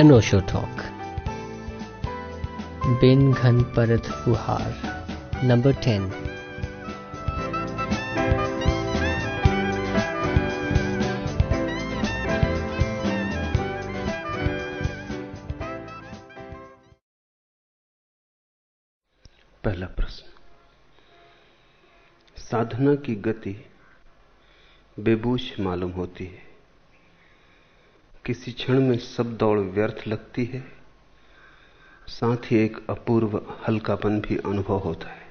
अनोशो talk बिन घन परत फुहार नंबर टेन पहला प्रश्न। साधना की गति बेबूश मालूम होती है। किसी क्षण में सब दौड़ व्यर्थ लगती है। साथ ही एक अपूर्व हल्कापन भी अनुभव होता है।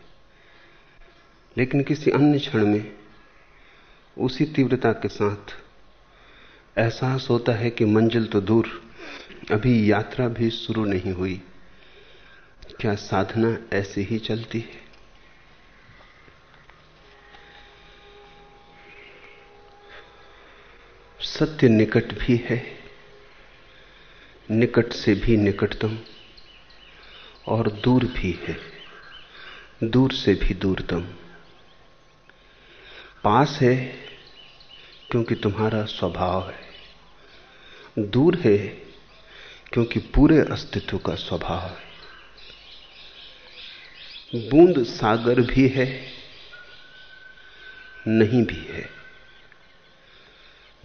लेकिन किसी अन्य क्षण में उसी तीव्रता के साथ एहसास होता है कि मंजिल तो दूर, अभी यात्रा भी शुरू नहीं हुई। क्या साधना ऐसे ही चलती है? सत्य निकट भी है। निकट से भी निकटतम और दूर भी है। दूर से भी दूरतम। पास है क्योंकि तुम्हारा स्वभाव है। दूर है क्योंकि पूरे अस्तित्व का स्वभाव है। बूंद सागर भी है, नहीं भी है।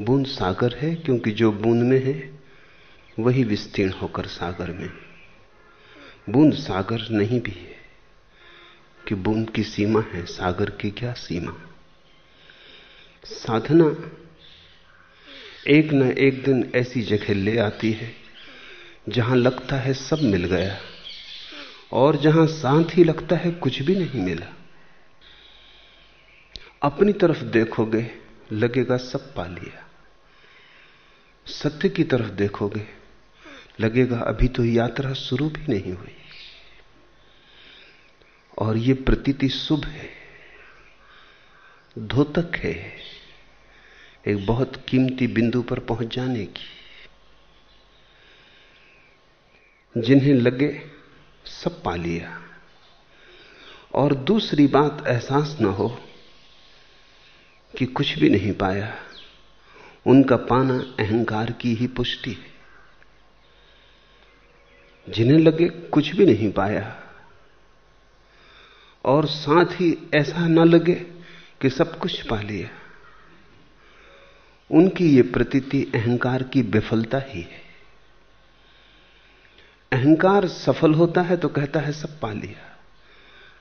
बूंद सागर है क्योंकि जो बूंद में है वही विस्तीर्ण होकर सागर में। बूंद सागर नहीं भी है कि बूंद की सीमा है, सागर की क्या सीमा? साधना एक न एक दिन ऐसी जगह ले आती है, जहाँ लगता है सब मिल गया, और जहाँ साथ ही लगता है कुछ भी नहीं मिला। अपनी तरफ़ देखोगे, लगेगा सब पा लिया। सत्य की तरफ़ देखोगे लगेगा, अभी तो यात्रा शुरू भी नहीं हुई। और ये प्रतीति शुभ है, धोतक है, एक बहुत कीमती बिंदु पर पहुँच जाने की। जिन्हें लगे, सब पा लिया। और दूसरी बात, एहसास न हो कि कुछ भी नहीं पाया, उनका पाना अहंकार की ही पुष्टि है। जिन्हें लगे कुछ भी नहीं पाया। और साथ ही ऐसा न लगे कि सब कुछ पा लिया। उनकी ये प्रतीति अहंकार की विफलता ही है। अहंकार सफल होता है तो कहता है सब पा लिया।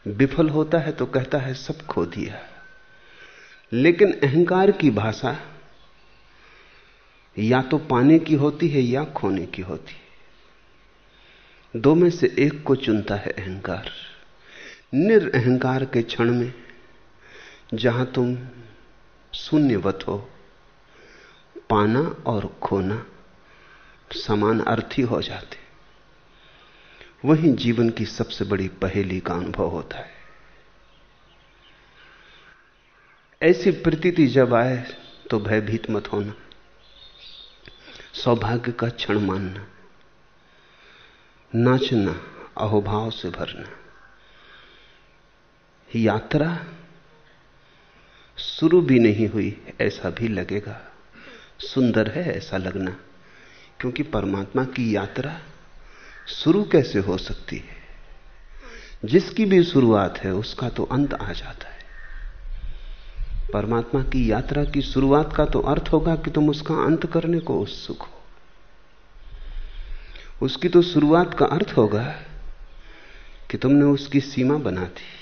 विफल होता है तो कहता है सब खो दिया। लेकिन अहंकार की भाषा या तो पाने की होती है या खोने की होती है। दो में से एक को चुनता है अहंकार। निरअहकार के क्षण में जहाँ तुम शून्यवत हो, पाना और खोना समान अर्थी हो जाते। वही जीवन की सबसे बड़ी पहेली का अनुभव होता है। ऐसी प्रतीति जब आए तो भयभीत मत होना। सौभाग्य का क्षण मानना। नाचना, अहोभाव से भरना। यात्रा शुरू भी नहीं हुई, ऐसा भी लगेगा। सुंदर है ऐसा लगना, क्योंकि परमात्मा की यात्रा शुरू कैसे हो सकती है? जिसकी भी शुरुआत है, उसका तो अंत आ जाता है। परमात्मा की यात्रा की शुरुआत का तो अर्थ होगा कि तुम उसका अंत करने को उत्सुक हो। उसकी तो शुरुआत का अर्थ होगा कि तुमने उसकी सीमा बना दी।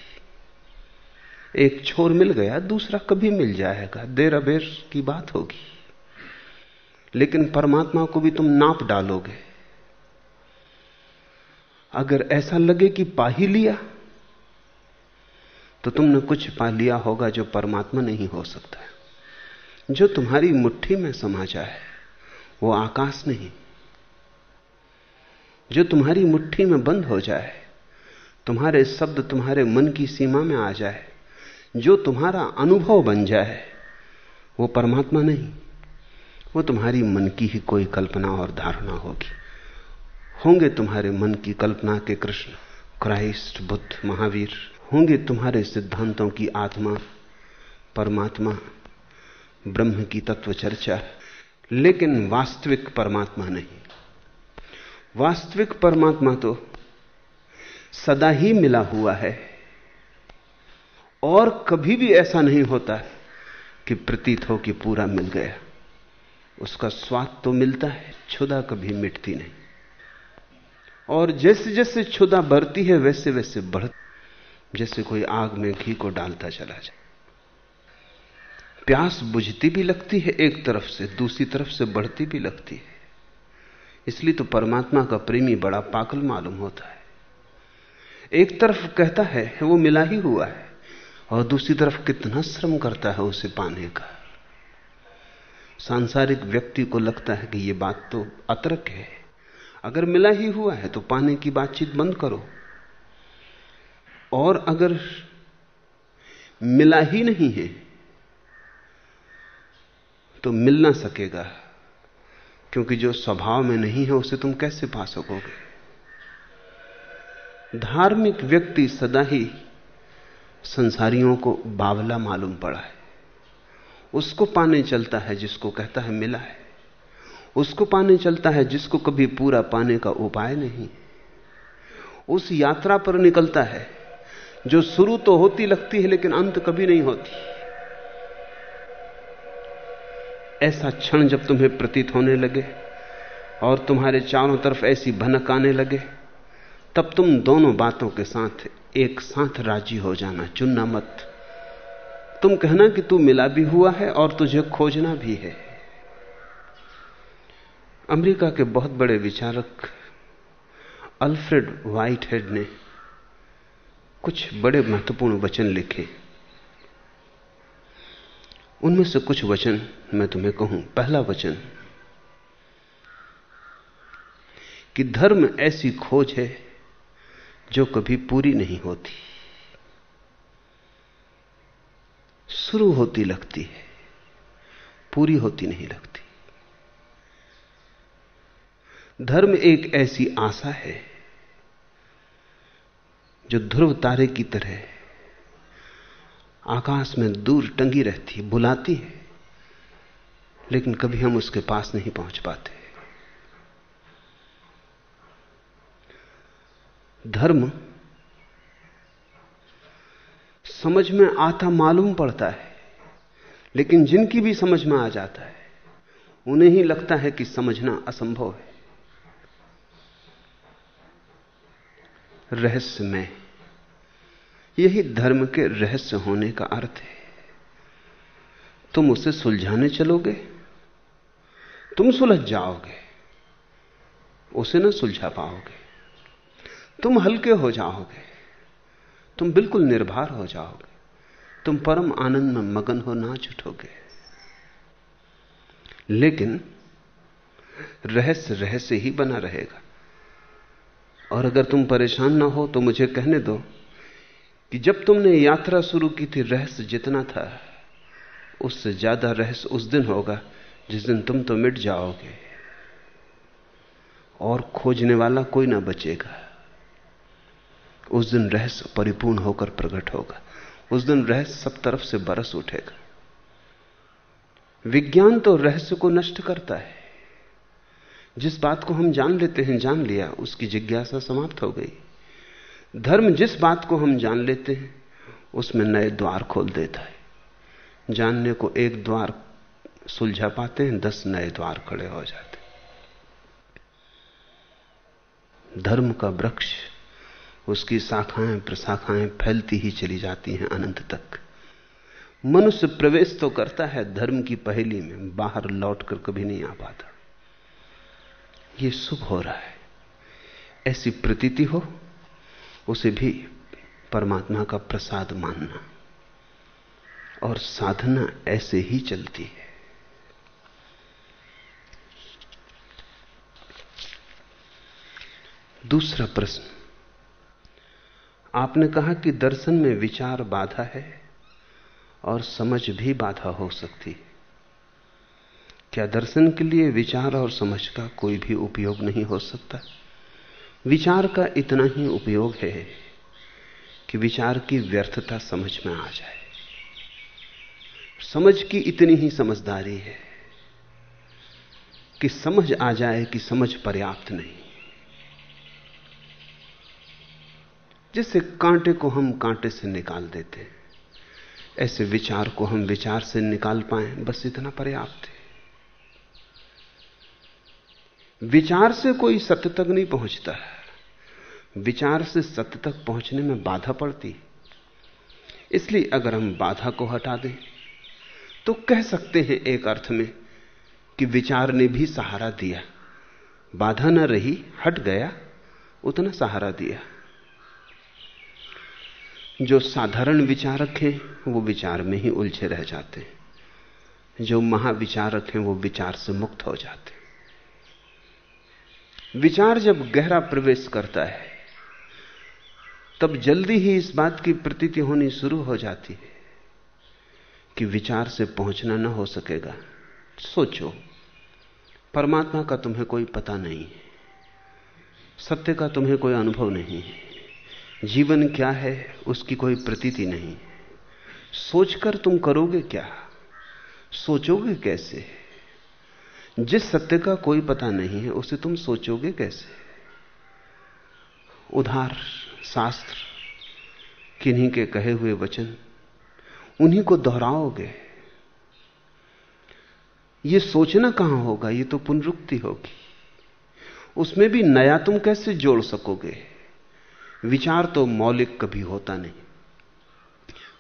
एक छोर मिल गया, दूसरा कभी मिल जाएगा। देर अबेर की बात होगी। लेकिन परमात्मा को भी तुम नाप डालोगे। अगर ऐसा लगे कि पा ही लिया तो तुमने कुछ पा लिया होगा जो परमात्मा नहीं हो सकता। जो तुम्हारी मुट्ठी में समा जाए, वो आकाश नहीं। जो तुम्हारी मुट्ठी में बंद हो जाए, तुम्हारे शब्द तुम्हारे मन की सीमा में आ जाए, जो तुम्हारा अनुभव बन जाए, वो परमात्मा नहीं, वो तुम्हारी मन की ही कोई कल्पना और धारणा होगी। होंगे तुम्हारे मन की कल्पना के कृष्ण, क्राइस्ट, बुद्ध, महावीर, होंगे तुम्हारे सिद्धांतों की आत्मा, परमात्मा, ब्रह्म की तत्व चर्चा, लेकिन वास्तविक परमात्मा नहीं। वास्तविक परमात्मा तो सदा ही मिला हुआ है। और कभी भी ऐसा नहीं होता कि प्रतीत हो कि पूरा मिल गया। उसका स्वाद तो मिलता है क्षुदा कभी मिटती नहीं। और जैसे जैसे क्षुदा बढ़ती है वैसे वैसे बढ़ जैसे कोई आग में घी को डालता चला जाए। प्यास बुझती भी लगती है, एक तरफ़ से, दूसरी तरफ़ से बढ़ती भी लगती है। इसलिए तो परमात्मा का प्रेमी बड़ा पागल मालूम होता है। एक तरफ़ कहता है, वो मिला ही हुआ है। और दूसरी तरफ़, कितना श्रम करता है उसे पाने का? सांसारिक व्यक्ति को लगता है कि यह बात तो अतरक है। अगर मिला ही हुआ है तो पाने की बातचीत बंद करो। और अगर मिला ही नहीं है तो मिलना सकेगा। क्योंकि जो स्वभाव में नहीं है, उसे तुम कैसे पा सकोगे? धार्मिक व्यक्ति सदा ही संसारियों को बावला मालूम पड़ा है। उसको पाने चलता है जिसको कहता है मिला है। उसको पाने चलता है जिसको कभी पूरा पाने का उपाय नहीं। उस यात्रा पर निकलता है, जो शुरू तो होती लगती है, लेकिन अंत कभी नहीं होती। ऐसा क्षण जब तुम्हें प्रतीत होने लगे और तुम्हारे चारों तरफ़ ऐसी भनक आने लगे, तब तुम दोनों बातों के साथ एक साथ राज़ी हो जाना, चुनना मत। तुम कहना कि तू मिला भी हुआ है और तुझे खोजना भी है। अमेरिका के बहुत बड़े विचारक अल्फ्रेड व्हाइटहेड ने कुछ बड़े महत्वपूर्ण वचन लिखे। उनमें से कुछ वचन मैं तुम्हें कहूँ। पहला वचन, कि धर्म ऐसी खोज है जो कभी पूरी नहीं होती। शुरू होती लगती है, पूरी होती नहीं लगती। धर्म एक ऐसी आशा है जो ध्रुव तारे की तरह आकाश में दूर टंगी रहती है, बुलाती है, लेकिन कभी हम उसके पास नहीं पहुँच पाते। धर्म समझ में आता मालूम पड़ता है, लेकिन जिनकी भी समझ में आ जाता है, उन्हें ही लगता है कि समझना असंभव है। रहस्य में यही धर्म के रहस्य होने का अर्थ है। तुम उसे सुलझाने चलोगे, तुम सुलझ जाओगे, उसे ना सुलझा पाओगे। तुम हल्के हो जाओगे, तुम बिल्कुल निर्भर हो जाओगे, तुम परम आनंद में मगन हो नाच उठोगे लेकिन रहस्य रहस्य ही बना रहेगा। और अगर तुम परेशान ना हो तो मुझे कहने दो कि जब तुमने यात्रा शुरू की थी, रहस्य जितना था, उससे ज़्यादा रहस्य उस दिन होगा, जिस दिन तुम तो मिट जाओगे। और खोजने वाला कोई ना बचेगा। उस दिन रहस्य परिपूर्ण होकर प्रकट होगा। उस दिन रहस्य सब तरफ़ से बरस उठेगा। विज्ञान तो रहस्य को नष्ट करता है। जिस बात को हम जान लेते हैं, जान लिया, उसकी जिज्ञासा समाप्त हो गई। धर्म जिस बात को हम जान लेते हैं, उसमें नए द्वार खोल देता है। जानने को एक द्वार सुलझा पाते हैं, दस नए द्वार खड़े हो जाते हैं। धर्म का वृक्ष, उसकी शाखाएँ, प्रशाखाएँ फैलती ही चली जाती हैं अनंत तक। मनुष्य प्रवेश तो करता है धर्म की पहेली में, बाहर लौटकर कभी नहीं आ पाता। यह शुभ हो रहा है। ऐसी प्रतीति हो उसे भी परमात्मा का प्रसाद मानना। और साधना ऐसे ही चलती है। दूसरा प्रश्न। आपने कहा कि दर्शन में विचार बाधा है और समझ भी बाधा हो सकती है। क्या दर्शन के लिए विचार और समझ का कोई भी उपयोग नहीं हो सकता? विचार का इतना ही उपयोग है कि विचार की व्यर्थता समझ में आ जाए। समझ की इतनी ही समझदारी है कि समझ आ जाए कि समझ पर्याप्त नहीं। जैसे कांटे को हम कांटे से निकाल देते हैं, ऐसे विचार को हम विचार से निकाल पाए, बस इतना पर्याप्त है। विचार से कोई सत्य तक नहीं पहुँचता है। विचार से सत्य तक पहुँचने में बाधा पड़ती। इसलिए अगर हम बाधा को हटा दें तो कह सकते हैं एक अर्थ में कि विचार ने भी सहारा दिया। बाधा न रही, हट गया, उतना सहारा दिया। जो साधारण विचारक हैं, वो विचार में ही उलझे रह जाते हैं। जो महाविचारक हैं, वो विचार से मुक्त हो जाते हैं। विचार जब गहरा प्रवेश करता है तब जल्दी ही इस बात की प्रतीति होनी शुरू हो जाती है कि विचार से पहुँचना न हो सकेगा। सोचो, परमात्मा का तुम्हें कोई पता नहीं है। सत्य का तुम्हें कोई अनुभव नहीं है। जीवन क्या है, उसकी कोई प्रतीति नहीं सोचकर तुम करोगे क्या? सोचोगे कैसे? जिस सत्य का कोई पता नहीं है, उसे तुम सोचोगे कैसे? उधार। शास्त्र, किन्हीं के कहे हुए वचन, उन्हीं को दोहराओगे। ये सोचना कहाँ होगा? ये तो पुनरुक्ति होगी। उसमें भी नया तुम कैसे जोड़ सकोगे? विचार तो मौलिक कभी होता नहीं।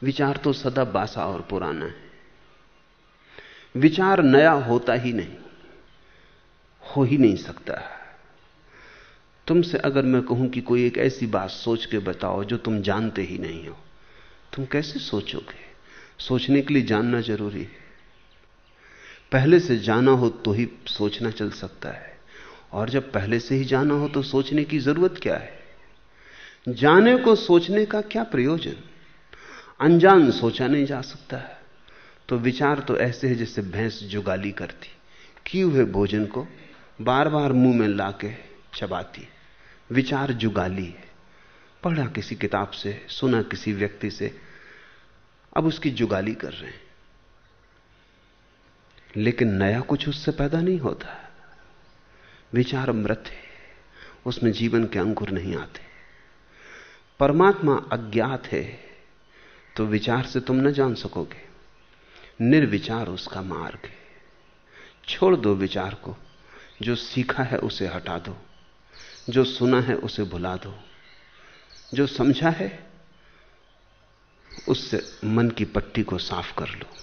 विचार तो सदा बासा और पुराना है। विचार नया होता ही नहीं, हो ही नहीं सकता। तुमसे अगर मैं कहूँ कि कोई एक ऐसी बात सोच के बताओ जो तुम जानते ही नहीं हो, तुम कैसे सोचोगे? सोचने के लिए जानना ज़रूरी है। पहले से जाना हो तो ही सोचना चल सकता है, और जब पहले से ही जाना हो तो सोचने की ज़रूरत क्या है? जाने को सोचने का क्या प्रयोजन? अनजान सोचा नहीं जा सकता है। तो विचार तो ऐसे है जैसे भैंस जुगाली करती किए हुए भोजन को? बार बार मुँह में लाके चबाती। विचार जुगाली है। पढ़ा किसी किताब से, सुना किसी व्यक्ति से, अब उसकी जुगाली कर रहे हैं। लेकिन नया कुछ उससे पैदा नहीं होता। विचार मृत है, उसमें जीवन के अंकुर नहीं आते। परमात्मा अज्ञात है तो विचार से तुम न जान सकोगे। निर्विचार उसका मार्ग है। छोड़ दो विचार को, जो सीखा है उसे हटा दो। जो सुना है उसे भुला दो। जो समझा है, उससे मन की पट्टी को साफ़ कर लो।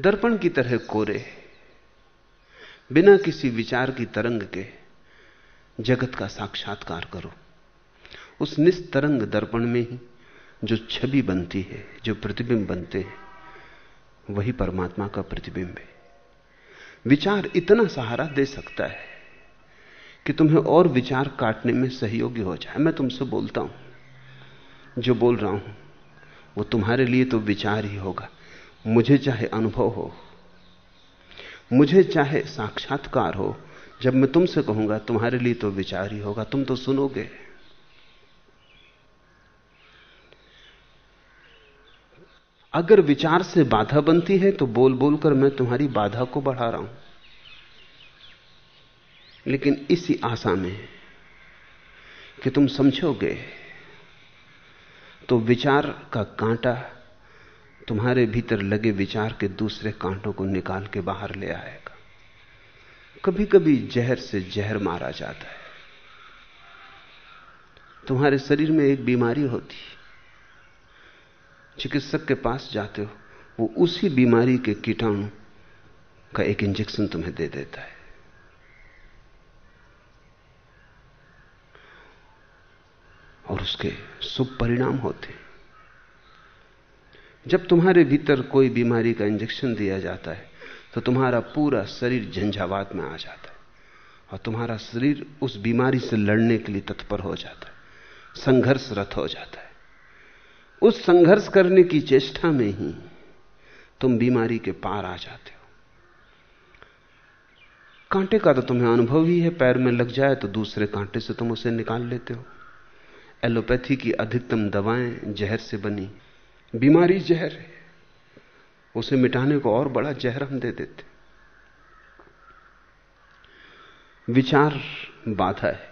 दर्पण की तरह कोरे। बिना किसी विचार की तरंग के जगत का साक्षात्कार करो। उस निस्तरंग दर्पण में ही जो छवि बनती है, जो प्रतिबिंब बनते हैं, वही परमात्मा का प्रतिबिंब है। विचार इतना सहारा दे सकता है कि तुम्हें और विचार काटने में सहयोगी हो जाए। मैं तुमसे बोलता हूँ, जो बोल रहा हूँ, वो तुम्हारे लिए तो विचार ही होगा। मुझे चाहे अनुभव हो, मुझे चाहे साक्षात्कार हो, जब मैं तुमसे कहूँगा, तुम्हारे लिए तो विचार ही होगा। तुम तो सुनोगे। अगर विचार से बाधा बनती है तो बोल बोलकर मैं तुम्हारी बाधा को बढ़ा रहा हूँ। लेकिन इसी आशा में कि तुम समझोगे तो विचार का कांटा तुम्हारे भीतर लगे विचार के दूसरे कांटों को निकाल के बाहर ले आएगा। कभी कभी जहर से जहर मारा जाता है। तुम्हारे शरीर में एक बीमारी होती चिकित्सक के पास जाते हो, वो उसी बीमारी के कीटाणु का एक इंजेक्शन तुम्हें दे देता है। और उसके शुभ परिणाम होते जब तुम्हारे भीतर कोई बीमारी का इंजेक्शन दिया जाता है तो तुम्हारा पूरा शरीर झंझावात में आ जाता है और तुम्हारा शरीर उस बीमारी से लड़ने के लिए तत्पर हो जाता है, संघर्षरत हो जाता है। उस संघर्ष करने की चेष्टा में ही तुम बीमारी के पार आ जाते हो। कांटे का तो तुम्हें अनुभव ही है, पैर में लग जाए तो दूसरे कांटे से तुम उसे निकाल लेते हो। एलोपैथी की अधिकतम दवाएँ जहर से बनी। बीमारी जहर है। उसे मिटाने को और बड़ा जहर हम दे देते। विचार बाधा है।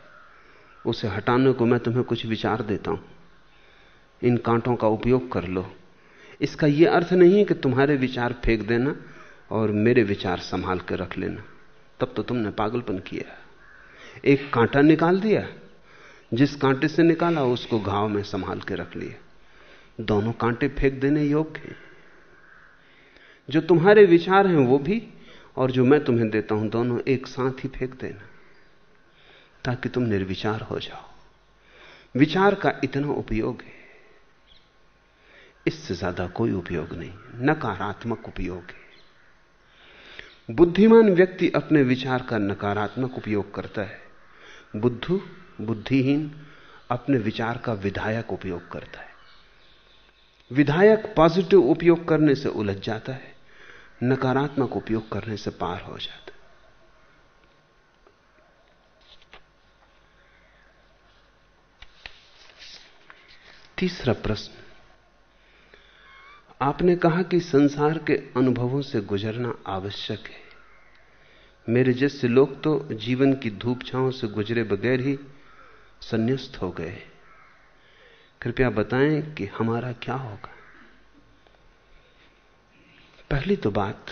उसे हटाने को मैं तुम्हें कुछ विचार देता हूँ। इन कांटों का उपयोग कर लो। इसका यह अर्थ नहीं है कि तुम्हारे विचार फेंक देना और मेरे विचार संभाल कर रख लेना। तब तो तुमने पागलपन किया। एक कांटा निकाल दिया। जिस कांटे से निकाला, उसको घाव में संभाल के रख लिया दोनों कांटे फेंक देने योग्य हैं। जो तुम्हारे विचार हैं, वो भी, और जो मैं तुम्हें देता हूँ, दोनों एक साथ ही फेंक देना, ताकि तुम निर्विचार हो जाओ। विचार का इतना उपयोग है। इससे ज़्यादा कोई उपयोग नहीं, नकारात्मक उपयोग है। बुद्धिमान व्यक्ति अपने विचार का नकारात्मक उपयोग करता है। बुद्धू बुद्धिहीन अपने विचार का विधायक उपयोग करता है। विधायक पॉजिटिव उपयोग करने से उलझ जाता है, नकारात्मक उपयोग करने से पार हो जाता है। तीसरा प्रश्न। आपने कहा कि संसार के अनुभवों से गुजरना आवश्यक है। मेरे जैसे लोग तो जीवन की धूप छांव से गुजरे बगैर ही संन्यास्त हो गए। कृपया बताएँ कि हमारा क्या होगा। पहली तो बात,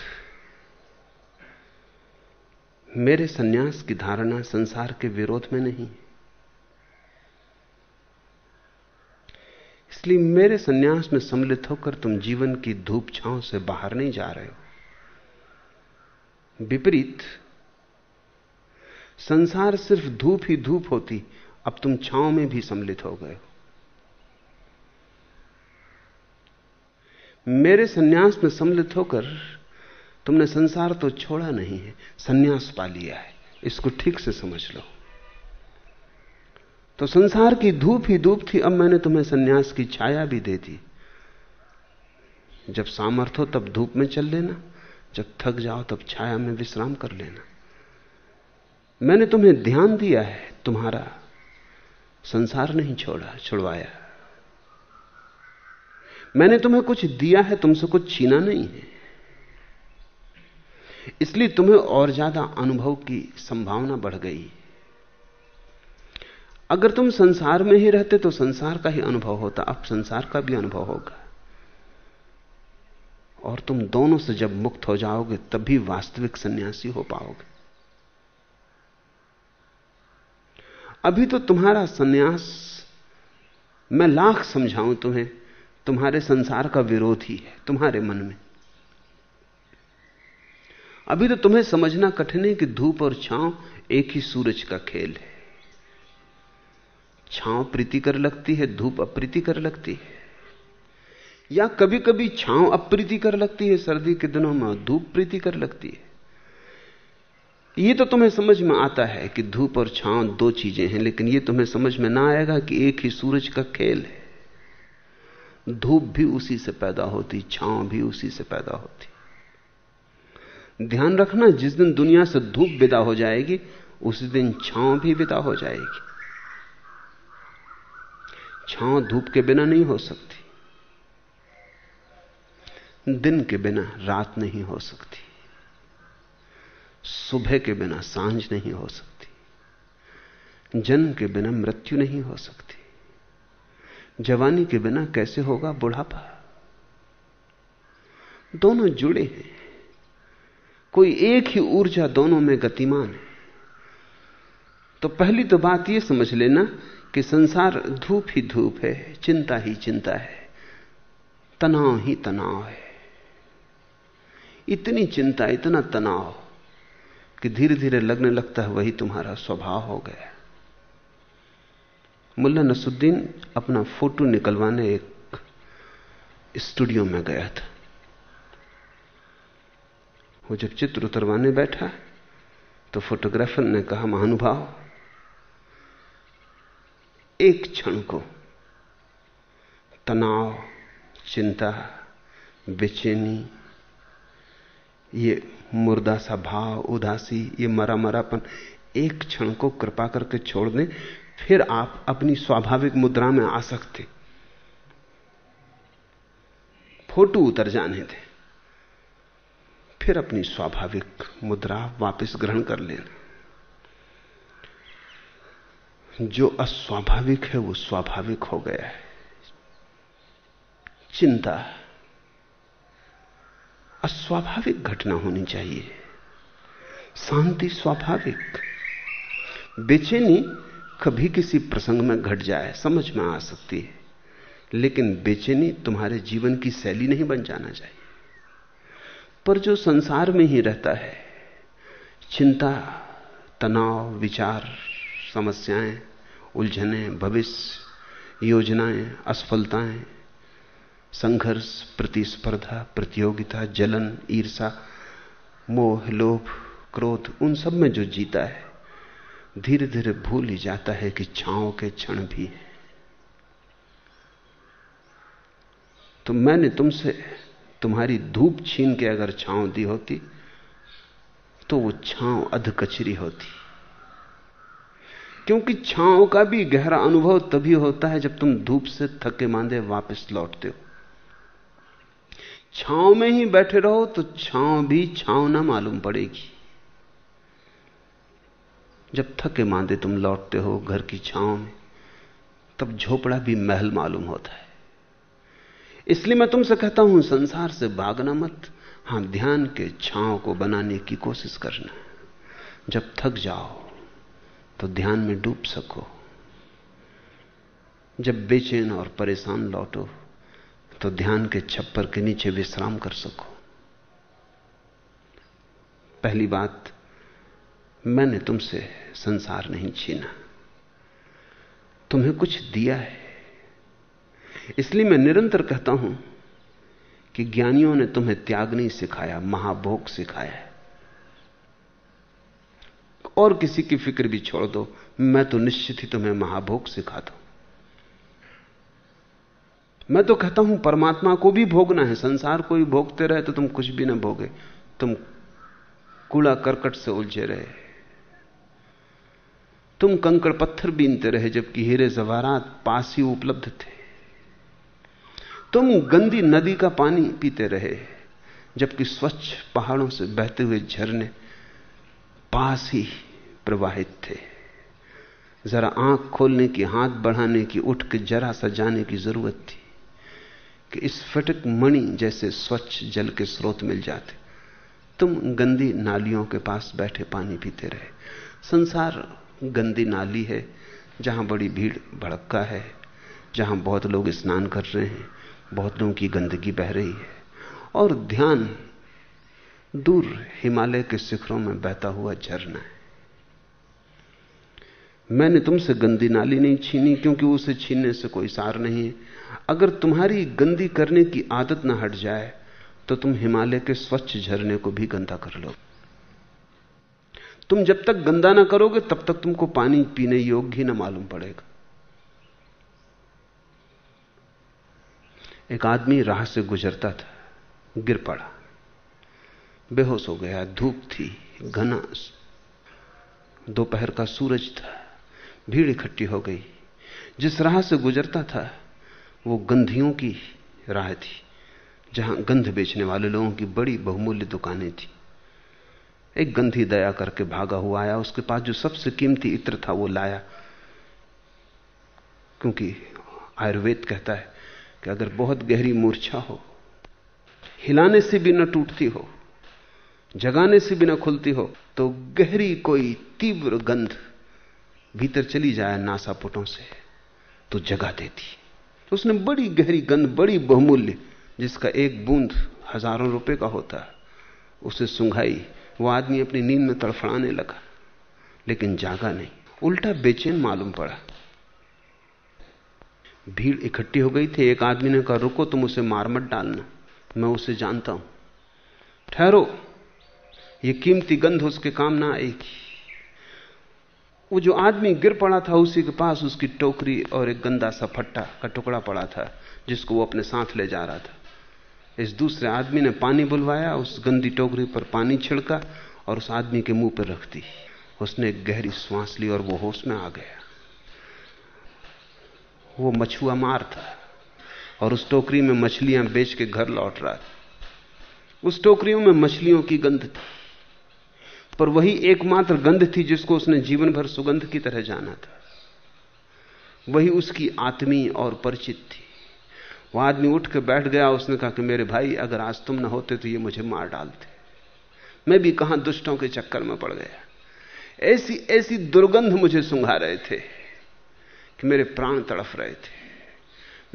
मेरे सन्यास की धारणा संसार के विरोध में नहीं। इसलिए मेरे सन्यास में सम्मिलित होकर तुम जीवन की धूप छांव से बाहर नहीं जा रहे हो। विपरीत, संसार सिर्फ़ धूप ही धूप होती अब तुम छांव में भी सम्मिलित हो गए हो। मेरे सन्यास में सम्मिलित होकर तुमने संसार तो छोड़ा नहीं है, सन्यास पा लिया है। इसको ठीक से समझ लो। तो संसार की धूप ही धूप थी, अब मैंने तुम्हें सन्यास की छाया भी दे दी। जब सामर्थ हो तब धूप में चल लेना, जब थक जाओ तब छाया में विश्राम कर लेना। मैंने तुम्हें ध्यान दिया है, तुम्हारा संसार नहीं छोड़ा, छुड़वाया। मैंने तुम्हें कुछ दिया है, तुमसे कुछ छीना नहीं है। इसलिए तुम्हें और ज़्यादा अनुभव की संभावना बढ़ गई। अगर तुम संसार में ही रहते तो संसार का ही अनुभव होता, अब संसार का भी अनुभव होगा। और तुम दोनों से जब मुक्त हो जाओगे, तब भी वास्तविक सन्यासी हो पाओगे। अभी तो तुम्हारा सन्यास मैं लाख समझाऊं तुम्हें, तुम्हारे संसार का विरोध ही है, तुम्हारे मन में। अभी तो तुम्हें समझना कठिन है कि धूप और छांव एक ही सूरज का खेल है। छांव प्रीतिकर लगती है, धूप अप्रीतिकर लगती है। या कभी कभी छांव अप्रीतिकर लगती है, सर्दी के दिनों में धूप प्रीतिकर लगती है। यह तो तुम्हें समझ में आता है कि धूप और छांव दो चीज़ें हैं, लेकिन यह तुम्हें समझ में ना आएगा कि एक ही सूरज का खेल है। धूप भी उसी से पैदा होती, छांव भी उसी से पैदा होती। ध्यान रखना, जिस दिन दुनिया से धूप विदा हो जाएगी, उसी दिन छांव भी विदा हो जाएगी। छांव धूप के बिना नहीं हो सकती। दिन के बिना रात नहीं हो सकती। सुबह के बिना साँझ नहीं हो सकती। जन्म के बिना मृत्यु नहीं हो सकती। जवानी के बिना कैसे होगा बुढ़ापा? दोनों जुड़े हैं। कोई एक ही ऊर्जा दोनों में गतिमान है। तो पहली तो बात यह समझ लेना कि संसार धूप ही धूप है, चिंता ही चिंता है, तनाव ही तनाव है। इतनी चिंता, इतना तनाव। कि धीरे धीरे लगने लगता है, वही तुम्हारा स्वभाव हो गया। मुल्ला नसुद्दीन अपना फ़ोटो निकलवाने एक स्टूडियो में गया था। वो जब चित्र उतरवाने बैठा तो फोटोग्राफर ने कहा, महानुभाव, एक क्षण को तनाव, चिंता, बेचैनी ये मुर्दा सा भाव, उदासी, ये मरा मरापन एक क्षण को कृपा करके छोड़ दें, फिर आप अपनी स्वाभाविक मुद्रा में आ सकते। फ़ोटो उतर जाने दें। फिर अपनी स्वाभाविक मुद्रा वापस ग्रहण कर लेना जो अस्वाभाविक है, वो स्वाभाविक हो गया है। चिंता अस्वाभाविक घटना होनी चाहिए। शांति स्वाभाविक। बेचैनी कभी किसी प्रसंग में घट जाए, समझ में आ सकती है। लेकिन बेचैनी तुम्हारे जीवन की शैली नहीं बन जाना चाहिए। पर जो संसार में ही रहता है, चिंता, तनाव, विचार, समस्याएँ, उलझने, भविष्य, योजनाएँ, असफलताएँ संघर्ष, प्रतिस्पर्धा, प्रतियोगिता, जलन, ईर्षा, मोह, लोभ, क्रोध, उन सब में जो जीता है धीरे धीरे भूल ही जाता है कि छाओं के क्षण भी है। तो मैंने तुमसे तुम्हारी धूप छीन के अगर छांव दी होती तो वो छांव अधकचरी होती। क्योंकि छांव का भी गहरा अनुभव तभी होता है जब तुम धूप से थके मांदे वापस लौटते हो। छांव में ही बैठे रहो तो छांव भी छांव ना मालूम पड़ेगी। जब थके मांदे तुम लौटते हो घर की छांव में, तब झोपड़ा भी महल मालूम होता है। इसलिए मैं तुमसे कहता हूँ, संसार से भागना मत। हाँ, ध्यान के छांव को बनाने की कोशिश करना। जब थक जाओ तो ध्यान में डूब सको। जब बेचैन और परेशान लौटो तो ध्यान के छप्पर के नीचे विश्राम कर सको। पहली बात, मैंने तुमसे संसार नहीं छीना। तुम्हें कुछ दिया है। इसलिए मैं निरंतर कहता हूँ कि ज्ञानियों ने तुम्हें त्याग नहीं सिखाया, महाभोग सिखाया है। और किसी की फ़िक्र भी छोड़ दो, मैं तो निश्चित ही तुम्हें महाभोग सिखा हूँ मैं तो कहता हूँ, परमात्मा को भी भोगना है, संसार को भी भोगते रहे तो तुम कुछ भी ना भोगे। तुम कूड़ा करकट से उलझे रहे। तुम कंकड़ पत्थर बीनते रहे, जबकि हीरे जवारात पास ही उपलब्ध थे। तुम गंदी नदी का पानी पीते रहे, जबकि स्वच्छ पहाड़ों से बहते हुए झरने पास ही प्रवाहित थे। जरा आँख खोलने की, हाथ बढ़ाने की, उठ के जरा सा जाने की ज़रूरत थी। कि इस फटक मणि जैसे स्वच्छ जल के स्रोत मिल जाते। तुम गंदी नालियों के पास बैठे पानी पीते रहे। संसार गंदी नाली है, जहाँ बड़ी भीड़ भड़का है, जहाँ बहुत लोग स्नान कर रहे हैं, बहुत लोगों की गंदगी बह रही है। और ध्यान दूर हिमालय के शिखरों में बहता हुआ झरना है। मैंने तुमसे गंदी नाली नहीं छीनी, क्योंकि उसे छीनने से कोई सार नहीं है। अगर तुम्हारी गंदी करने की आदत ना हट जाए तो तुम हिमालय के स्वच्छ झरने को भी गंदा कर लो। तुम जब तक गंदा ना करोगे, तब तक तुमको पानी पीने योग्य ही ना मालूम पड़ेगा। एक आदमी राह से गुजरता था, गिर पड़ा। बेहोश हो गया, धूप थी, घना दोपहर का सूरज था, भीड़ इकट्ठी हो गई। जिस राह से गुजरता था वो गंधियों की राह थी, जहाँ गंध बेचने वाले लोगों की बड़ी बहुमूल्य दुकानें थी। एक गंधी दया करके भागा हुआ आया, उसके पास जो सबसे कीमती इत्र था वो लाया। क्योंकि आयुर्वेद कहता है कि अगर बहुत गहरी मूर्छा हो, हिलाने से भी न टूटती हो, जगाने से भी न खुलती हो तो गहरी कोई तीव्र गंध भीतर चली जाए नासापुटों से तो जगा देती। तो उसने बड़ी गहरी गंध, बड़ी बहुमूल्य, जिसका एक बूंद हज़ारों रुपए का होता है उसे सुंघाई। वो आदमी अपनी नींद में तड़फड़ाने लगा, लेकिन जागा नहीं। उल्टा बेचैन मालूम पड़ा। भीड़ इकट्ठी हो गई थी। एक आदमी ने कहा, रुको, तुम उसे मार मत डालना। मैं उसे जानता हूँ। ठहरो। ये कीमती गंध उसके काम ना आएगी। वो जो आदमी गिर पड़ा था उसी के पास उसकी टोकरी और एक गंदा सा फट्टा का टुकड़ा पड़ा था, जिसको वो अपने साथ ले जा रहा था। इस दूसरे आदमी ने पानी बुलवाया, उस गंदी टोकरी पर पानी छिड़का और उस आदमी के मुँह पर रख दी। उसने एक गहरी श्वास ली और वो होश में आ गया। वो मछुआ मार था और उस टोकरी में मछलियाँ बेच के घर लौट रहा था। उस टोकरियों में मछलियों की गंध थी। पर वही एकमात्र गंध थी जिसको उसने जीवन भर सुगंध की तरह जाना था। वही उसकी आत्मी और परिचित थी। वह आदमी उठ के बैठ गया, उसने कहा कि मेरे भाई, अगर आज तुम ना होते तो ये मुझे मार डालते। मैं भी कहाँ दुष्टों के चक्कर में पड़ गया। ऐसी ऐसी दुर्गंध मुझे सुंघा रहे थे कि मेरे प्राण तड़फ रहे थे।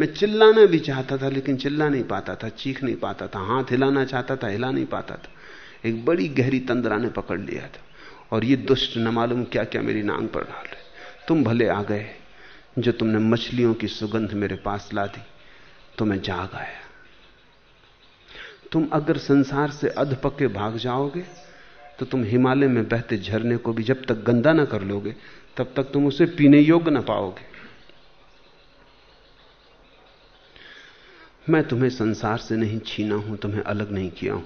मैं चिल्लाना भी चाहता था, लेकिन चिल्ला नहीं पाता था, चीख नहीं पाता था, हाथ हिलाना चाहता था, हिला नहीं पाता था। एक बड़ी गहरी तंद्रा ने पकड़ लिया था। और ये दुष्ट न मालूम क्या क्या मेरी नांग पर डाल रहे। तुम भले आ गए, जो तुमने मछलियों की सुगंध मेरे पास ला दी तो मैं जाग आया। तुम अगर संसार से अध पक्के भाग जाओगे तो तुम हिमालय में बहते झरने को भी जब तक गंदा ना कर लोगे, तब तक तुम उसे पीने योग्य ना पाओगे। मैं तुम्हें संसार से नहीं छीना हूँ, तुम्हें अलग नहीं किया हूँ।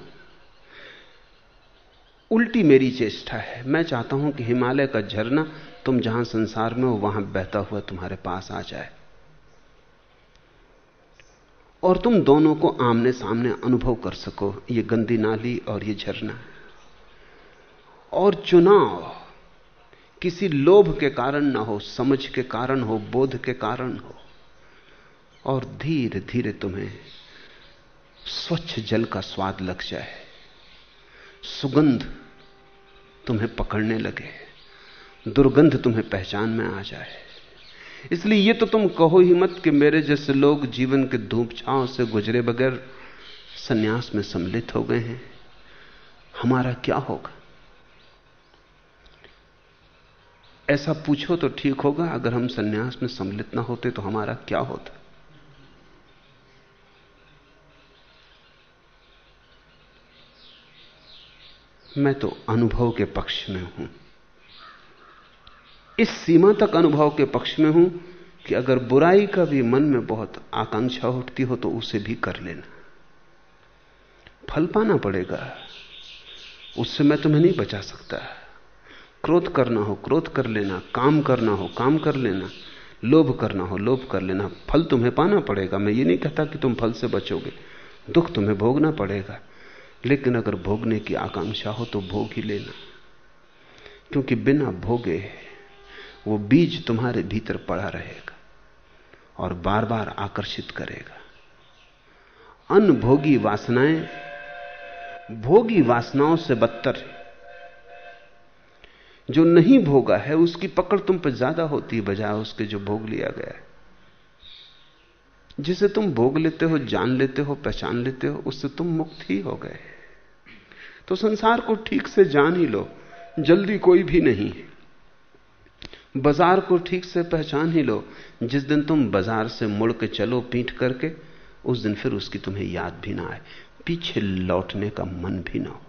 उल्टी मेरी चेष्टा है। मैं चाहता हूँ कि हिमालय का झरना तुम जहाँ संसार में हो, वहाँ बहता हुआ तुम्हारे पास आ जाए। और तुम दोनों को आमने सामने अनुभव कर सको, ये गंदी नाली और ये झरना। और चुनाव किसी लोभ के कारण ना हो, समझ के कारण हो, बोध के कारण हो, और धीरे धीरे तुम्हें स्वच्छ जल का स्वाद लग जाए। सुगंध तुम्हें पकड़ने लगे, दुर्गंध तुम्हें पहचान में आ जाए। इसलिए ये तो तुम कहो ही मत कि मेरे जैसे लोग जीवन के धूप छांव से गुजरे बगैर सन्यास में सम्मिलित हो गए हैं। हमारा क्या होगा? ऐसा पूछो तो ठीक होगा, अगर हम सन्यास में सम्मिलित ना होते तो हमारा क्या होता? मैं तो अनुभव के पक्ष में हूँ। इस सीमा तक अनुभव के पक्ष में हूँ कि अगर बुराई का भी मन में बहुत आकांक्षा उठती हो तो उसे भी कर लेना। फल पाना पड़ेगा। उससे मैं तुम्हें नहीं बचा सकता। क्रोध करना हो, क्रोध कर लेना, काम करना हो, काम कर लेना, लोभ करना हो, लोभ कर लेना। फल तुम्हें पाना पड़ेगा। मैं ये नहीं कहता कि तुम फल से बचोगे। दुख तुम्हें भोगना पड़ेगा। लेकिन अगर भोगने की आकांक्षा हो तो भोग ही लेना। क्योंकि बिना भोगे वो बीज तुम्हारे भीतर पड़ा रहेगा और बार बार आकर्षित करेगा। अनभोगी वासनाएँ, भोगी वासनाओं से बदतर जो नहीं भोगा है, उसकी पकड़ तुम पर ज़्यादा होती है, बजाय उसके जो भोग लिया गया है। जिसे तुम भोग लेते हो, जान लेते हो, पहचान लेते हो, उससे तुम मुक्त ही हो गए। तो संसार को ठीक से जान ही लो, जल्दी कोई भी नहीं बाज़ार को ठीक से पहचान ही लो, जिस दिन तुम बाज़ार से मुड़ के चलो पीठ करके, उस दिन फिर उसकी तुम्हें याद भी ना आए, पीछे लौटने का मन भी ना हो।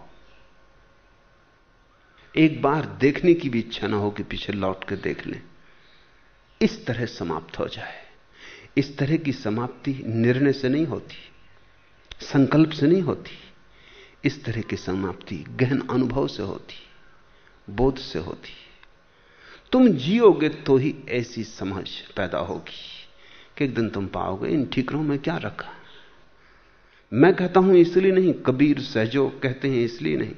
एक बार देखने की भी इच्छा ना हो कि पीछे लौट के देख लें। इस तरह समाप्त हो जाए। इस तरह की समाप्ति निर्णय से नहीं होती, संकल्प से नहीं होती। इस तरह की समाप्ति गहन अनुभव से होती, बोध से होती। तुम जियोगे तो ही ऐसी समझ पैदा होगी कि एक दिन तुम पाओगे, इन ठीकरों में क्या रखा। मैं कहता हूँ इसलिए नहीं, कबीर सहजो कहते हैं इसलिए नहीं,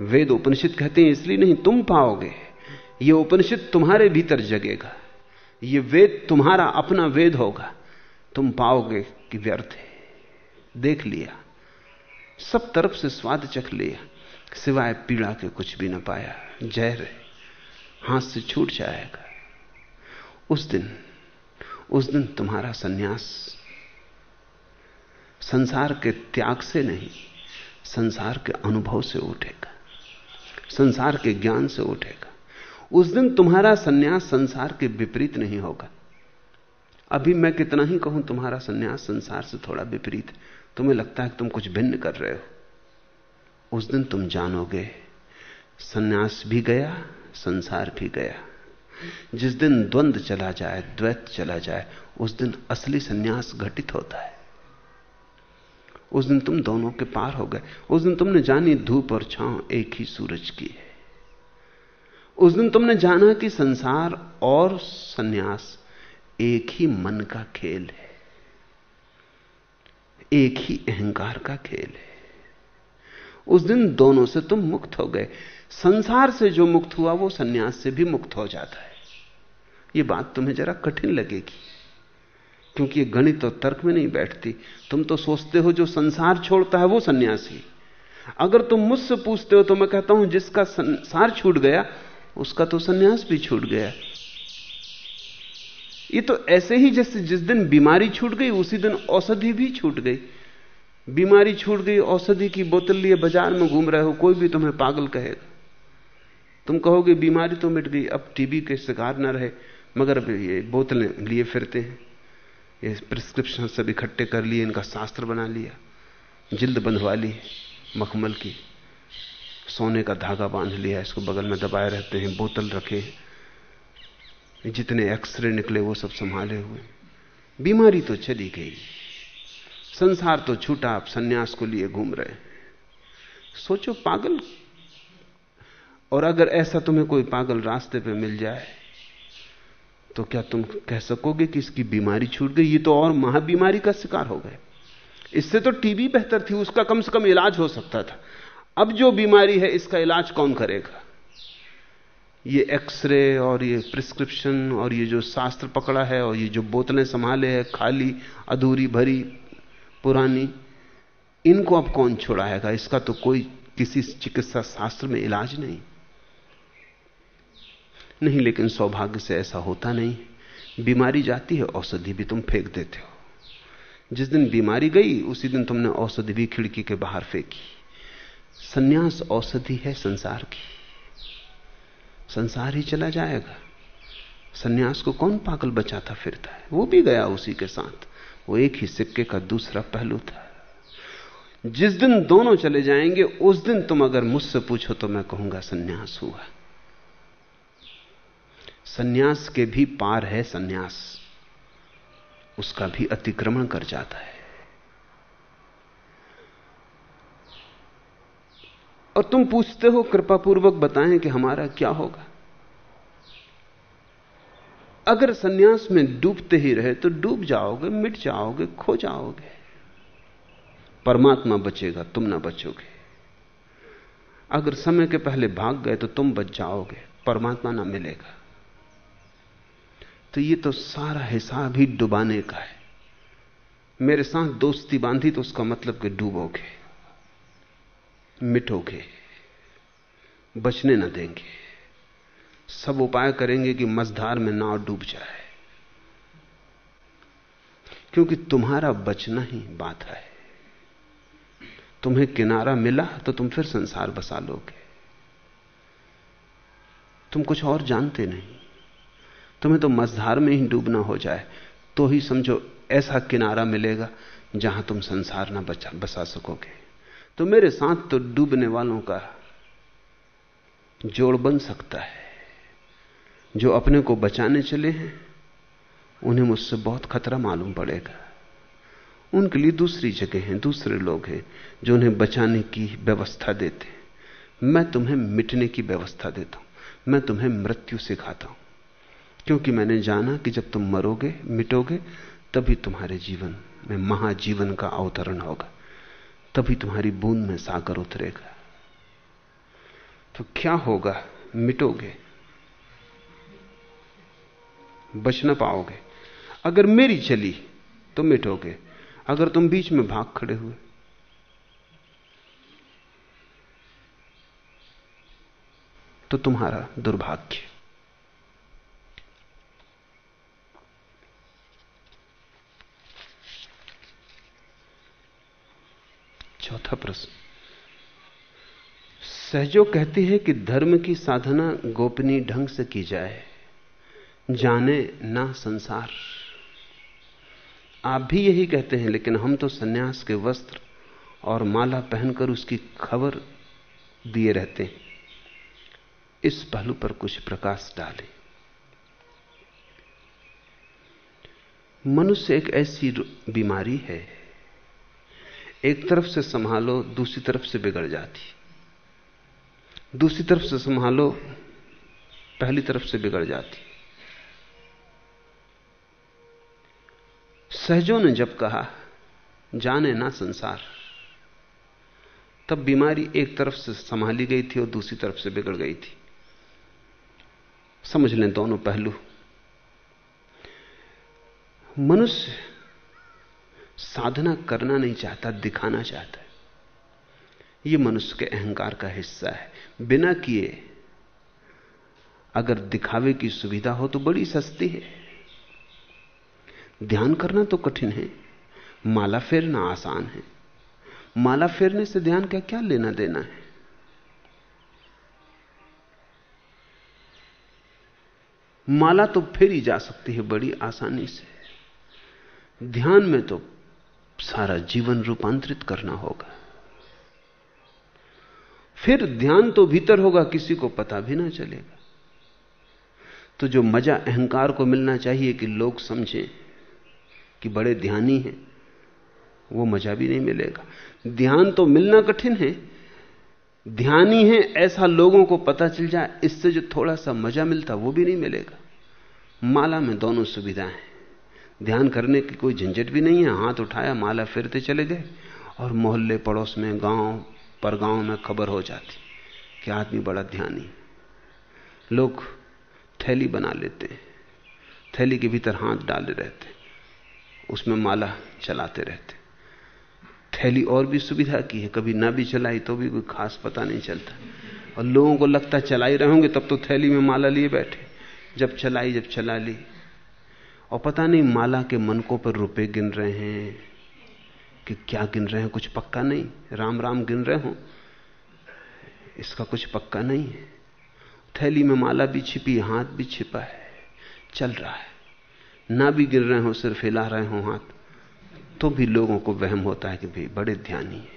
वेद उपनिषद कहते हैं इसलिए नहीं, तुम पाओगे। ये उपनिषद तुम्हारे भीतर जगेगा, ये वेद तुम्हारा अपना वेद होगा। तुम पाओगे कि व्यर्थ है। देख लिया। सब तरफ़ से स्वाद चख लिया, सिवाय पीड़ा के कुछ भी ना पाया। जहर हाथ से छूट जाएगा। उस दिन उस दिन तुम्हारा सन्यास। संसार के त्याग से नहीं, संसार के अनुभव से उठेगा। संसार के ज्ञान से उठेगा। उस दिन तुम्हारा सन्यास संसार के विपरीत नहीं होगा। अभी मैं कितना ही कहूँ, तुम्हारा सन्यास संसार से थोड़ा विपरीत तुम्हें लगता है कि तुम कुछ भिन्न कर रहे हो। उस दिन तुम जानोगे, सन्यास भी गया, संसार भी गया। जिस दिन द्वंद चला जाए, द्वैत चला जाए, उस दिन असली सन्यास घटित होता है। उस दिन तुम दोनों के पार हो गए। उस दिन तुमने जानी धूप और छांव एक ही सूरज की है। उस दिन तुमने जाना कि संसार और सन्यास एक ही मन का खेल है। एक ही अहंकार का खेल है। उस दिन दोनों से तुम मुक्त हो गए। संसार से जो मुक्त हुआ, वो सन्यास से भी मुक्त हो जाता है। ये बात तुम्हें जरा कठिन लगेगी, क्योंकि गणित और तर्क में नहीं बैठती। तुम तो सोचते हो जो संसार छोड़ता है, वो सन्यासी। अगर तुम मुझसे पूछते हो तो मैं कहता हूँ, जिसका संसार छूट गया, उसका तो सन्यास भी छूट गया। ये तो ऐसे ही जैसे जिस दिन बीमारी छूट गई, उसी दिन औषधि भी छूट गई। बीमारी छूट गई, औषधि की बोतल लिए बाज़ार में घूम रहे हो, कोई भी तुम्हें पागल कहेगा। तुम कहोगे, बीमारी तो मिट गई, अब टीबी के शिकार न रहे, मगर ये बोतलें लिए फिरते हैं। ये प्रिस्क्रिप्शन सब इकट्ठे कर लिए, इनका शास्त्र बना लिया, जिल्द बंधवा ली, मखमल की, सोने का धागा बाँध लिया, इसको बगल में दबाए रहते हैं, बोतल रखे जितने एक्सरे निकले वो सब संभाले हुए। बीमारी तो चली गई। संसार तो छूटा, आप सन्यास को लिए घूम रहे सोचो, पागल। और अगर ऐसा तुम्हें कोई पागल रास्ते पे मिल जाए तो क्या तुम कह सकोगे कि इसकी बीमारी छूट गई? ये तो और महाबीमारी का शिकार हो गए। इससे तो टीबी बेहतर थी, उसका कम से कम इलाज हो सकता था। अब जो बीमारी है, इसका इलाज कौन करेगा? ये एक्सरे और ये प्रिस्क्रिप्शन और ये जो शास्त्र पकड़ा है और ये जो बोतलें संभाले है, खाली, अधूरी, भरी, पुरानी, इनको अब कौन छुड़ाएगा? इसका तो कोई किसी चिकित्सा शास्त्र में इलाज नहीं। नहीं, लेकिन सौभाग्य से ऐसा होता नहीं। बीमारी जाती है, औषधि भी तुम फेंक देते हो। जिस दिन बीमारी गई, उसी दिन तुमने औषधि भी खिड़की के बाहर फेंकी। सन्यास औषधि है संसार की। संसार ही चला जाएगा। सन्यास को कौन पागल बचाता फिरता है? वो भी गया उसी के साथ। वो एक ही सिक्के का दूसरा पहलू था। जिस दिन दोनों चले जाएँगे, उस दिन तुम अगर मुझसे पूछो तो मैं कहूँगा, सन्यास हुआ। सन्यास के भी पार है सन्यास। उसका भी अतिक्रमण कर जाता है। और तुम पूछते हो, कृपापूर्वक बताएँ कि हमारा क्या होगा। अगर सन्यास में डूबते ही रहे तो डूब जाओगे, मिट जाओगे, खो जाओगे। परमात्मा बचेगा, तुम ना बचोगे। अगर समय के पहले भाग गए तो तुम बच जाओगे, परमात्मा ना मिलेगा। तो ये तो सारा हिसाब ही डुबाने का है। मेरे साथ दोस्ती बांधी तो उसका मतलब कि डूबोगे। मिटोगे, बचने न देंगे। सब उपाय करेंगे कि मझधार में नाव डूब जाए। क्योंकि तुम्हारा बचना ही बात है। तुम्हें किनारा मिला तो तुम फिर संसार बसा लोगे। तुम कुछ और जानते नहीं। तुम्हें तो मझधार में ही डूबना हो जाए तो ही समझो ऐसा किनारा मिलेगा जहाँ तुम संसार ना बचा बसा सकोगे। तो मेरे साथ तो डूबने वालों का जोड़ बन सकता है। जो अपने को बचाने चले हैं, उन्हें मुझसे बहुत खतरा मालूम पड़ेगा। उनके लिए दूसरी जगह हैं, दूसरे लोग हैं, जो उन्हें बचाने की व्यवस्था देते हैं। मैं तुम्हें मिटने की व्यवस्था देता हूँ। मैं तुम्हें मृत्यु सिखाता हूँ। क्योंकि मैंने जाना कि जब तुम मरोगे, मिटोगे, तभी तुम्हारे जीवन में महाजीवन का अवतरण होगा। तभी तुम्हारी बूंद में सागर उतरेगा। तो क्या होगा? मिटोगे। बच ना पाओगे। अगर मेरी चली तो मिटोगे। अगर तुम बीच में भाग खड़े हुए। तो तुम्हारा दुर्भाग्य। चौथा प्रश्न। सहजो कहती है कि धर्म की साधना गोपनीय ढंग से की जाए, जाने ना संसार। आप भी यही कहते हैं, लेकिन हम तो सन्यास के वस्त्र और माला पहनकर उसकी खबर दिए रहते हैं। इस पहलू पर कुछ प्रकाश डालें। मनुष्य एक ऐसी बीमारी है एक तरफ़ से संभालो, दूसरी तरफ़ से बिगड़ जाती। दूसरी तरफ़ से संभालो, पहली तरफ़ से बिगड़ जाती। सहजों ने जब कहा, जाने ना संसार। तब बीमारी एक तरफ़ से संभाली गई थी और दूसरी तरफ़ से बिगड़ गई थी। समझ लें दोनों पहलू। मनुष्य साधना करना नहीं चाहता, दिखाना चाहता है। यह मनुष्य के अहंकार का हिस्सा है। बिना किए अगर दिखावे की सुविधा हो तो बड़ी सस्ती है। ध्यान करना तो कठिन है। माला फेरना आसान है। माला फेरने से ध्यान का क्या लेना देना है? माला तो फेरी जा सकती है बड़ी आसानी से। ध्यान में तो सारा जीवन रूपांतरित करना होगा। फिर ध्यान तो भीतर होगा, किसी को पता भी ना चलेगा। तो जो मज़ा, अहंकार को मिलना चाहिए कि लोग समझें कि बड़े ध्यानी हैं, वो मज़ा भी नहीं मिलेगा। ध्यान तो मिलना कठिन है। ध्यानी है, ऐसा लोगों को पता चल जाए, इससे जो थोड़ा सा मज़ा मिलता, वो भी नहीं मिलेगा। माला में दोनों सुविधाएँ ध्यान करने की कोई झंझट भी नहीं है, हाथ उठाया, माला फिरते चले गए और मोहल्ले पड़ोस में, गाँव पर गाँव में खबर हो जाती कि आदमी बड़ा ध्यानी लोग थैली बना लेते थैली के भीतर हाथ डाले रहते उसमें माला चलाते रहते थैली और भी सुविधा की है, कभी ना भी चलाई तो भी कोई खास पता नहीं चलता। और लोगों को लगता चला ही रहे होंगे, तब तो थैली में माला लिए बैठे। जब चलाई, जब चला ली और पता नहीं माला के मनकों पर रुपए गिन रहे हैं कि क्या गिन रहे हैं, कुछ पक्का नहीं। राम राम गिन रहे हो। इसका कुछ पक्का नहीं है। थैली में माला भी छिपी, हाथ भी छिपा है, चल रहा है। ना भी गिर रहे हो, सिर्फ़ हिला रहे हो हाथ तो भी लोगों को वहम होता है कि भाई बड़े ध्यानी है।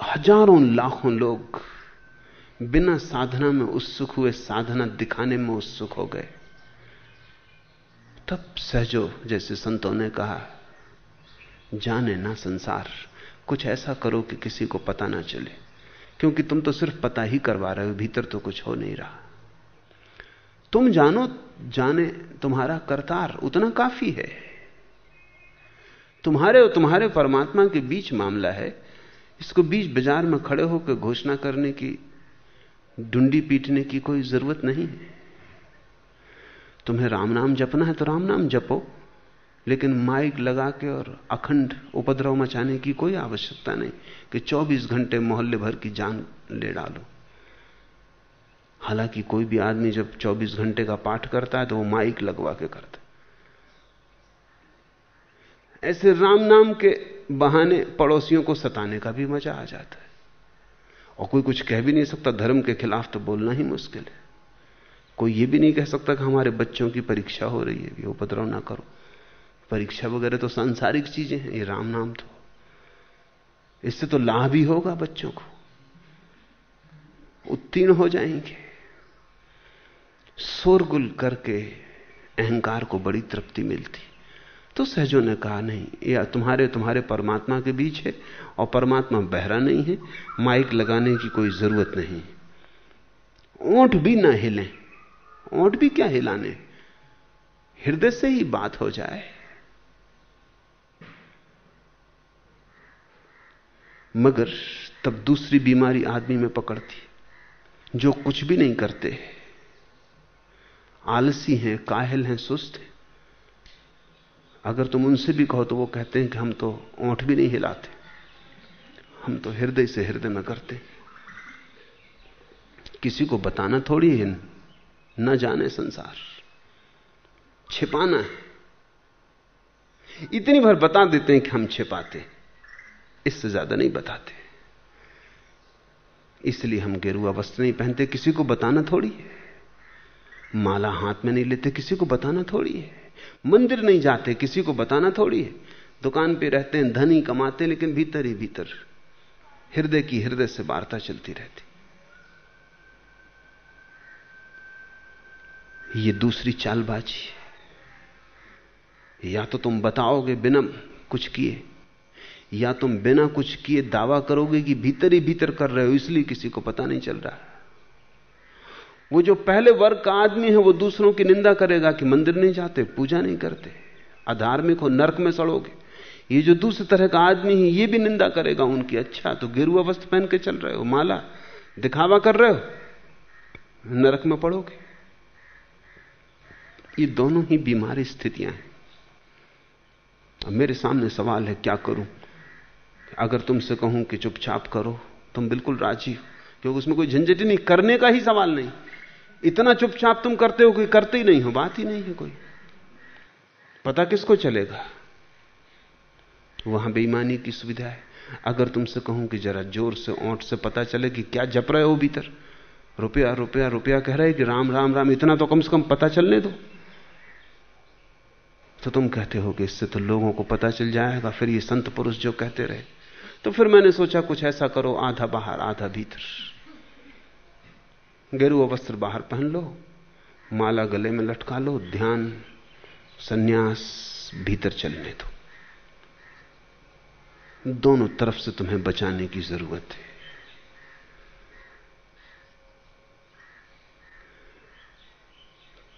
हज़ारों लाखों लोग बिना साधना में उत्सुक हुए साधना दिखाने में उत्सुक हो गए। तब सहजो, जैसे संतों ने कहा, जाने ना संसार। कुछ ऐसा करो कि किसी को पता ना चले, क्योंकि तुम तो सिर्फ़ पता ही करवा रहे हो, भीतर तो कुछ हो नहीं रहा। तुम जानो, जाने तुम्हारा करतार उतना काफ़ी है। तुम्हारे और तुम्हारे परमात्मा के बीच मामला है। इसको बीच बाज़ार में खड़े होकर घोषणा करने की डुंडी पीटने की कोई ज़रूरत नहीं है। तुम्हें राम नाम जपना है तो राम नाम जपो, लेकिन माइक लगा के और अखंड उपद्रव मचाने की कोई आवश्यकता नहीं कि 24 घंटे मोहल्ले भर की जान ले डालो। हालाँकि कोई भी आदमी जब 24 घंटे का पाठ करता है तो वो माइक लगवा के करता ऐसे राम नाम के बहाने पड़ोसियों को सताने का भी मज़ा आ जाता है। और कोई कुछ कह भी नहीं सकता, धर्म के खिलाफ तो बोलना ही मुश्किल है। कोई ये भी नहीं कह सकता कि हमारे बच्चों की परीक्षा हो रही है, ये उपद्रव ना करो। परीक्षा वगैरह तो सांसारिक चीज़ें हैं, ये राम नाम तो। इससे तो लाभ ही होगा बच्चों को। उत्तीर्ण हो जाएँगे। शोरगुल करके अहंकार को बड़ी तृप्ति मिलती तो सहजों ने कहा, नहीं, या तुम्हारे तुम्हारे परमात्मा के बीच है और परमात्मा बहरा नहीं है, माइक लगाने की कोई ज़रूरत नहीं ओंठ भी ना हिलें, ओंठ भी क्या हिलाने? हृदय से ही बात हो जाए। मगर तब दूसरी बीमारी आदमी में पकड़ती, जो कुछ भी नहीं करते। आलसी हैं, काहिल हैं, सुस्त हैं। अगर तुम उनसे भी कहो तो वो कहते हैं कि हम तो ओंठ भी नहीं हिलाते। हम तो हृदय से हृदय में करते किसी को बताना थोड़ी है, न जाने संसार। छिपाना है। इतनी भर बता देते हैं कि हम छिपाते इससे ज़्यादा नहीं बताते। इसलिए हम गेरुआ वस्त्र नहीं पहनते। किसी को बताना थोड़ी है। माला हाथ में नहीं लेते। किसी को बताना थोड़ी है। मंदिर नहीं जाते, किसी को बताना थोड़ी है। दुकान पे रहते हैं, धनी ही कमाते लेकिन भीतर ही भीतर हृदय की हृदय से वार्ता चलती रहती। ये दूसरी चालबाजी है। या तो तुम बताओगे बिना कुछ किए, या तुम बिना कुछ किए दावा करोगे कि भीतर ही भीतर कर रहे हो, इसलिए किसी को पता नहीं चल रहा। वो जो पहले वर्ग का आदमी है, वो दूसरों की निंदा करेगा कि मंदिर नहीं जाते, पूजा नहीं करते। अधार्मिक हो, नरक में सड़ोगे। ये जो दूसरे तरह का आदमी है, ये भी निंदा करेगा उनकी अच्छा तो गिरुआ वस्त्र पहन के चल रहे हो, माला दिखावा कर रहे हो? नरक में पड़ोगे? ये दोनों ही बीमारी स्थितियाँ हैं। अब मेरे सामने सवाल है, क्या करूँ? अगर तुमसे कहूँ कि चुपचाप करो, तुम बिल्कुल राज़ी हो, क्योंकि उसमें कोई झंझट नहीं, करने का ही सवाल नहीं। इतना चुपचाप तुम करते हो कि करते ही नहीं हो, बात ही नहीं है कोई। पता किसको चलेगा? वहाँ बेईमानी की सुविधा है। अगर तुमसे कहूँ कि जरा ज़ोर से, ओंठ से पता चले कि क्या जप रहे हो भीतर, रुपया रुपया रुपया कह रहे कि राम राम राम, इतना तो कम से कम पता चलने दो। तो तुम कहते हो कि इससे तो लोगों को पता चल जाएगा, फिर ये संत पुरुष जो कहते रहे। तो फिर मैंने सोचा कुछ ऐसा करो, आधा बाहर, आधा भीतर। गेरुआ वस्त्र बाहर पहन लो, माला गले में लटका लो, ध्यान सन्यास भीतर चलने दो। दोनों तरफ़ से तुम्हें बचाने की ज़रूरत है।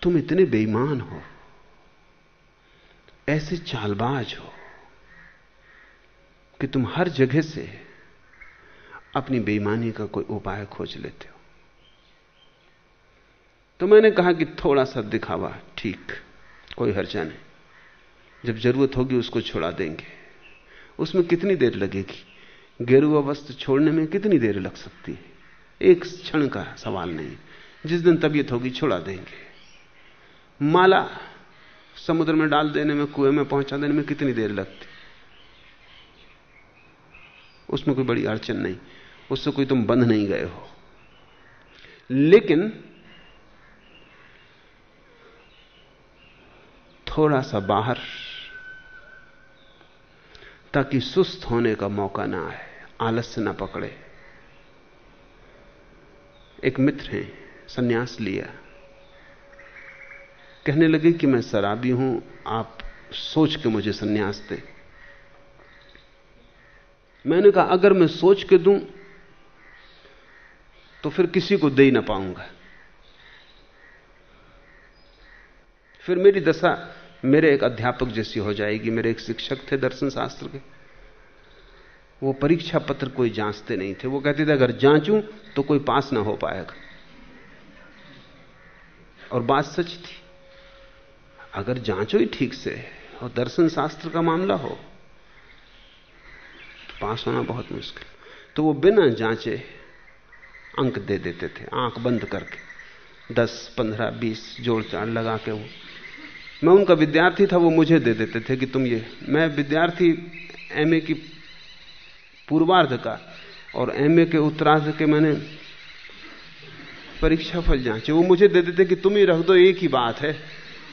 तुम इतने बेईमान हो, ऐसे चालबाज हो, कि तुम हर जगह से अपनी बेईमानी का कोई उपाय खोज लेते हो। तो मैंने कहा कि थोड़ा सा दिखावा ठीक, कोई हर्जा नहीं। जब ज़रूरत होगी उसको छुड़ा देंगे। उसमें कितनी देर लगेगी? गेरुआ वस्त्र छोड़ने में कितनी देर लग सकती है? एक क्षण का सवाल नहीं। जिस दिन तबीयत होगी, छुड़ा देंगे। माला समुद्र में डाल देने में, कुएँ में पहुँचा देने में कितनी देर लगती? उसमें कोई बड़ी अड़चन नहीं। उससे कोई तुम बंध नहीं गए हो। लेकिन थोड़ा सा बाहर, ताकि सुस्त होने का मौका ना आए आलस्य ना पकड़े। एक मित्र हैं, सन्यास लिया। कहने लगे कि मैं शराबी हूँ, आप सोच के मुझे सन्यास दे। मैंने कहा, अगर मैं सोच के दूँ तो फिर किसी को दे ही ना पाऊँगा। फिर मेरी दशा मेरे एक अध्यापक जैसी हो जाएगी, मेरे एक शिक्षक थे दर्शन शास्त्र के। वो परीक्षा पत्र कोई जांचते नहीं थे। वो कहते थे, अगर जांचूं तो कोई पास ना हो पाएगा। और बात सच थी। अगर जांचो ही ठीक से, और दर्शन शास्त्र का मामला हो तो पास होना बहुत मुश्किल। तो वो बिना जांचे अंक दे देते थे, आँख बंद करके। दस, पंद्रह, बीस जोड़ चाड़ लगा के वो मैं उनका विद्यार्थी था, वो मुझे दे देते थे कि तुम ये। मैं विद्यार्थी एमए की पूर्वार्ध का और एमए के उत्तरार्ध के मैंने परीक्षा फल जांचे। वो मुझे दे देते कि तुम ही रख दो, एक ही बात है।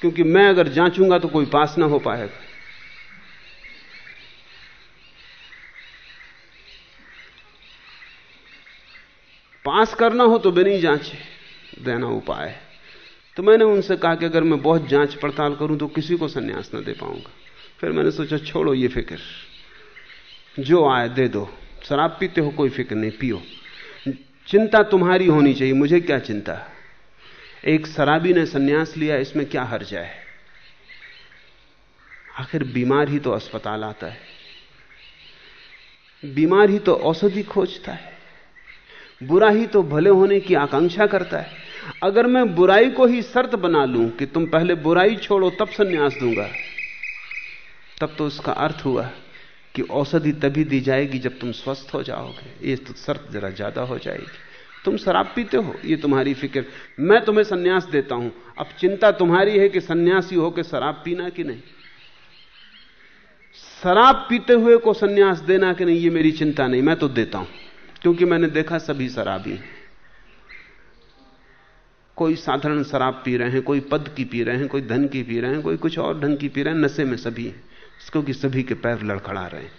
क्योंकि मैं अगर जांचूँगा तो कोई पास ना हो पाएगा। पास करना हो तो बिना ही जांचे, देना उपाय। है तो मैंने उनसे कहा कि अगर मैं बहुत जाँच पड़ताल करूँ तो किसी को सन्यास ना दे पाऊँगा। फिर मैंने सोचा, छोड़ो ये फ़िक्र। जो आए, दे दो। शराब पीते हो, कोई फ़िक्र नहीं, पियो। चिंता तुम्हारी होनी चाहिए, मुझे क्या चिंता? एक शराबी ने सन्यास लिया, इसमें क्या हर्ज है? आखिर बीमार ही तो अस्पताल आता है। बीमार ही तो औषधि खोजता है। बुरा ही तो भले होने की आकांक्षा करता है। अगर मैं बुराई को ही शर्त बना लूँ कि तुम पहले बुराई छोड़ो, तब सन्यास दूँगा, तब तो उसका अर्थ हुआ कि औषधि तभी दी जाएगी जब तुम स्वस्थ हो जाओगे। ये तो शर्त जरा ज़्यादा हो जाएगी। तुम शराब पीते हो, ये तुम्हारी फ़िक्र। मैं तुम्हें सन्यास देता हूँ। अब चिंता तुम्हारी है कि सन्यासी होकर शराब पीना कि नहीं? शराब पीते हुए को सन्यास देना कि नहीं, ये मेरी चिंता नहीं, मैं तो देता हूँ, क्योंकि मैंने देखा सभी शराबी हैं। कोई साधारण शराब पी रहे हैं, कोई पद की पी रहे हैं, कोई धन की पी रहे हैं, कोई कुछ और ढंग की पी रहे हैं, नशे में सभी क्योंकि सभी के पैर लड़खड़ा रहे हैं।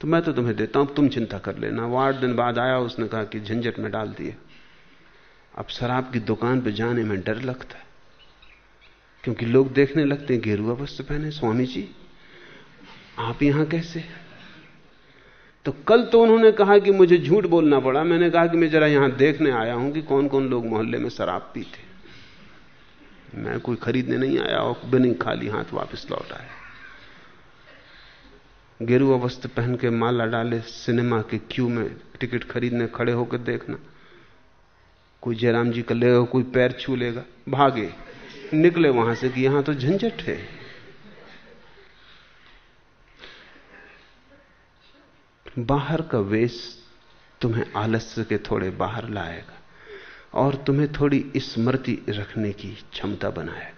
तो मैं तो तुम्हें देता हूँ तुम चिंता कर लेना। वो आठ दिन बाद आया, उसने कहा कि झंझट में डाल दिया। अब शराब की दुकान पर जाने में डर लगता है। क्योंकि लोग देखने लगते हैं गेरुआ वस्त्र पहने स्वामी जी, आप यहाँ कैसे तो कल तो उन्होंने कहा कि मुझे झूठ बोलना पड़ा। मैंने कहा कि मैं जरा यहाँ देखने आया हूँ कि कौन कौन लोग मोहल्ले में शराब पीते। मैं कोई खरीदने नहीं आया और बिना खाली हाथ वापस लौट आया। गेरुआ वस्त्र पहन के माला डाले, सिनेमा के क्यू में टिकट खरीदने खड़े होकर देखना। कोई जयराम जी का लेगा कोई पैर छू लेगा। भागे। निकले वहाँ से कि यहाँ तो झंझट है। बाहर का वेश तुम्हें आलस्य के थोड़े बाहर लाएगा और तुम्हें थोड़ी स्मृति रखने की क्षमता बनाएगा।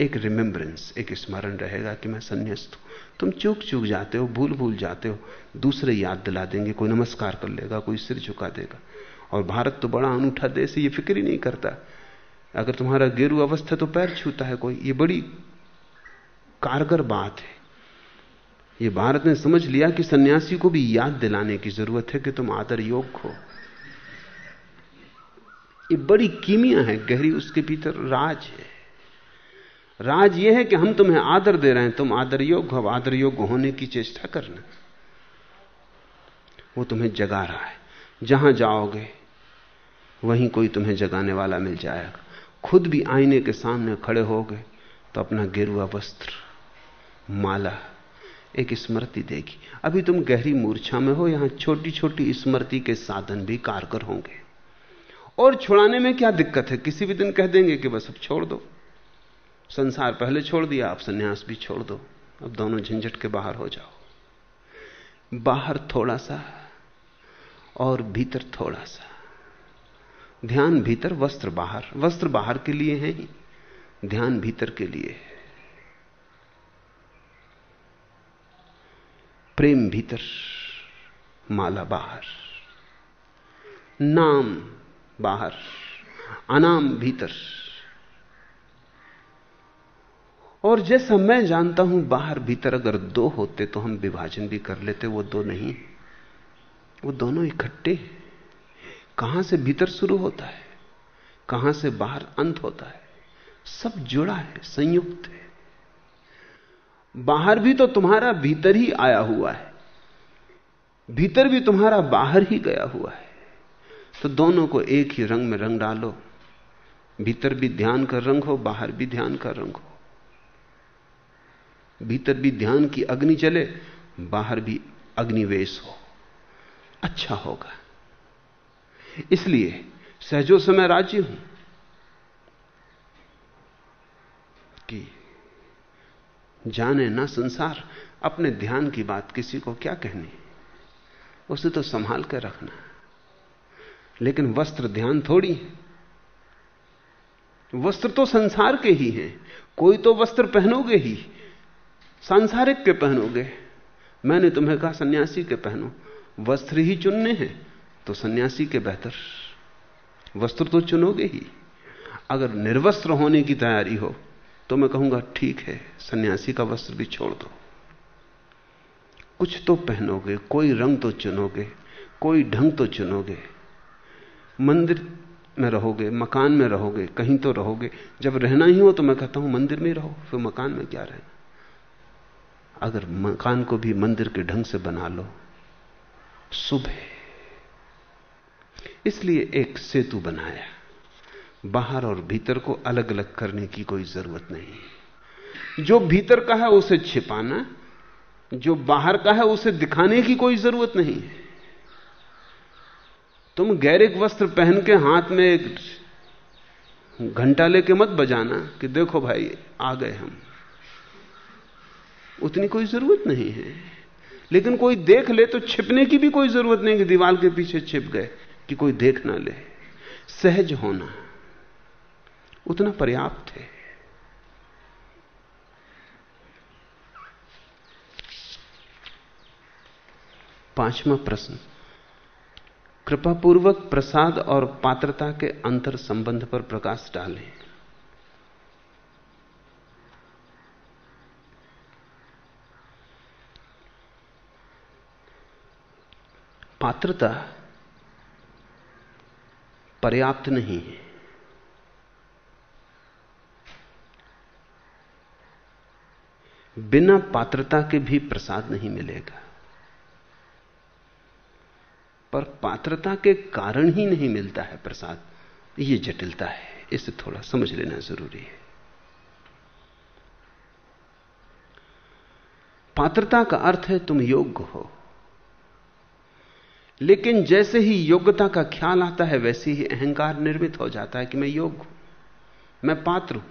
एक रिमेम्बरेंस एक स्मरण रहेगा कि मैं संन्यास्त हूँ। तुम चूक चूक जाते हो, भूल भूल जाते हो, दूसरे याद दिला देंगे, कोई नमस्कार कर लेगा, कोई सिर झुका देगा। और भारत तो बड़ा अनूठा देश है, ये फ़िक्र ही नहीं करता। अगर तुम्हारा गेरु अवस्था तो पैर छूता है कोई, ये बड़ी कारगर बात है। ये भारत ने समझ लिया कि सन्यासी को भी याद दिलाने की ज़रूरत है कि तुम आदर योग हो। ये बड़ी कीमिया है, गहरी उसके भीतर राज है। राज यह है कि हम तुम्हें आदर दे रहे हैं, तुम आदर योग्य हो आदर योग्य होने की चेष्टा करना। वो तुम्हें जगा रहा है। जहाँ जाओगे, वहीं कोई तुम्हें जगाने वाला मिल जाएगा। खुद भी आईने के सामने खड़े होगे तो अपना गेरुआ वस्त्र, माला एक स्मृति देगी। अभी तुम गहरी मूर्छा में हो, यहाँ छोटी छोटी स्मृति के साधन भी कारगर होंगे। और छुड़ाने में क्या दिक्कत है? किसी भी दिन कह देंगे कि बस अब छोड़ दो। संसार पहले छोड़ दिया आप सन्यास भी छोड़ दो। अब दोनों झंझट के बाहर हो जाओ। बाहर थोड़ा सा और भीतर थोड़ा सा। ध्यान भीतर, वस्त्र बाहर। वस्त्र बाहर के लिए है ही। ध्यान भीतर के लिए है। प्रेम भीतर, माला बाहर, नाम बाहर, अनाम भीतर। और जैसा मैं जानता हूँ, बाहर भीतर अगर दो होते तो हम विभाजन भी कर लेते, वो दो नहीं वो दोनों इकट्ठे कहाँ से भीतर शुरू होता है, कहाँ से बाहर अंत होता है, सब जुड़ा है, संयुक्त है। बाहर भी तो तुम्हारा भीतर ही आया हुआ है। भीतर भी तुम्हारा बाहर ही गया हुआ है। तो दोनों को एक ही रंग में रंग डालो। भीतर भी ध्यान का रंग हो, बाहर भी ध्यान का रंग हो। भीतर भी ध्यान की अग्नि चले बाहर भी अग्निवेश हो। अच्छा होगा। इसलिए सहजो से मैं राज़ी हूँ कि जाने ना संसार, अपने ध्यान की बात किसी को क्या कहनी? उसे तो संभाल कर रखना। लेकिन वस्त्र ध्यान थोड़ी वस्त्र तो संसार के ही हैं। कोई तो वस्त्र पहनोगे ही। सांसारिक के पहनोगे। मैंने तुम्हें कहा सन्यासी के पहनो। वस्त्र ही चुनने हैं तो सन्यासी के बेहतर। वस्त्र तो चुनोगे ही। अगर निर्वस्त्र होने की तैयारी हो तो मैं कहूँगा, ठीक है, सन्यासी का वस्त्र भी छोड़ दो। कुछ तो पहनोगे, कोई रंग तो चुनोगे, कोई ढंग तो चुनोगे। मंदिर में रहोगे, मकान में रहोगे, कहीं तो रहोगे। जब रहना ही हो तो मैं कहता हूँ, मंदिर में रहो, फिर मकान में क्या रहना? अगर मकान को भी मंदिर के ढंग से बना लो, सुबह। इसलिए एक सेतु बनाया। बाहर और भीतर को अलग अलग करने की कोई ज़रूरत नहीं जो भीतर का है उसे छिपाना, जो बाहर का है उसे दिखाने की कोई ज़रूरत नहीं है। तुम गैरिक वस्त्र पहन के हाथ में एक घंटा लेके मत बजाना कि देखो भाई, आ गए हम। उतनी कोई ज़रूरत नहीं है। लेकिन कोई देख ले तो छिपने की भी कोई ज़रूरत नहीं कि दीवार के पीछे छिप गए कि कोई देख ना ले। सहज होना। उतना पर्याप्त है। पांचवा प्रश्न। कृपापूर्वक प्रसाद और पात्रता के अंतर संबंध पर प्रकाश डालें। पात्रता पर्याप्त नहीं है। बिना पात्रता के भी प्रसाद नहीं मिलेगा। पर पात्रता के कारण ही नहीं मिलता है प्रसाद। यह जटिलता है, इसे थोड़ा समझ लेना ज़रूरी है। पात्रता का अर्थ है तुम योग्य हो। लेकिन जैसे ही योग्यता का ख्याल आता है, वैसे ही अहंकार निर्मित हो जाता है कि मैं योग्य हूँ, मैं पात्र हूँ।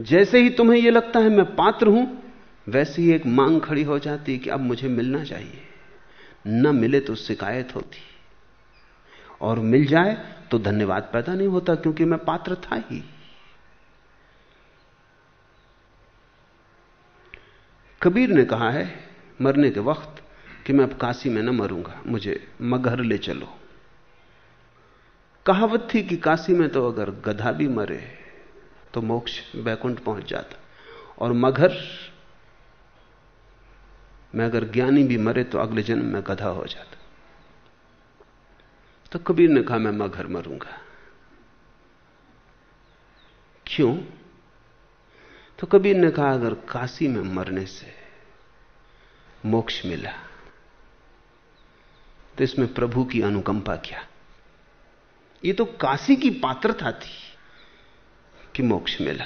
जैसे ही तुम्हें यह लगता है मैं पात्र हूँ, वैसे ही एक मांग खड़ी हो जाती कि अब मुझे मिलना चाहिए। न मिले तो शिकायत होती। और मिल जाए तो धन्यवाद पैदा नहीं होता क्योंकि मैं पात्र था ही। कबीर ने कहा है, मरने के वक्त कि मैं अब काशी में न मरूँगा, मुझे मगहर ले चलो। कहावत थी कि काशी में तो अगर गधा भी मरे तो मोक्ष वैकुंठ पहुँच जाता। और मगर, मैं अगर ज्ञानी भी मरे तो अगले जन्म में गधा हो जाता। तो कबीर ने कहा, मैं मगर मरूँगा। क्यों? तो कबीर ने कहा, अगर काशी में मरने से मोक्ष मिला तो इसमें प्रभु की अनुकंपा क्या? ये तो काशी की पात्रता थी। कि मोक्ष मिला।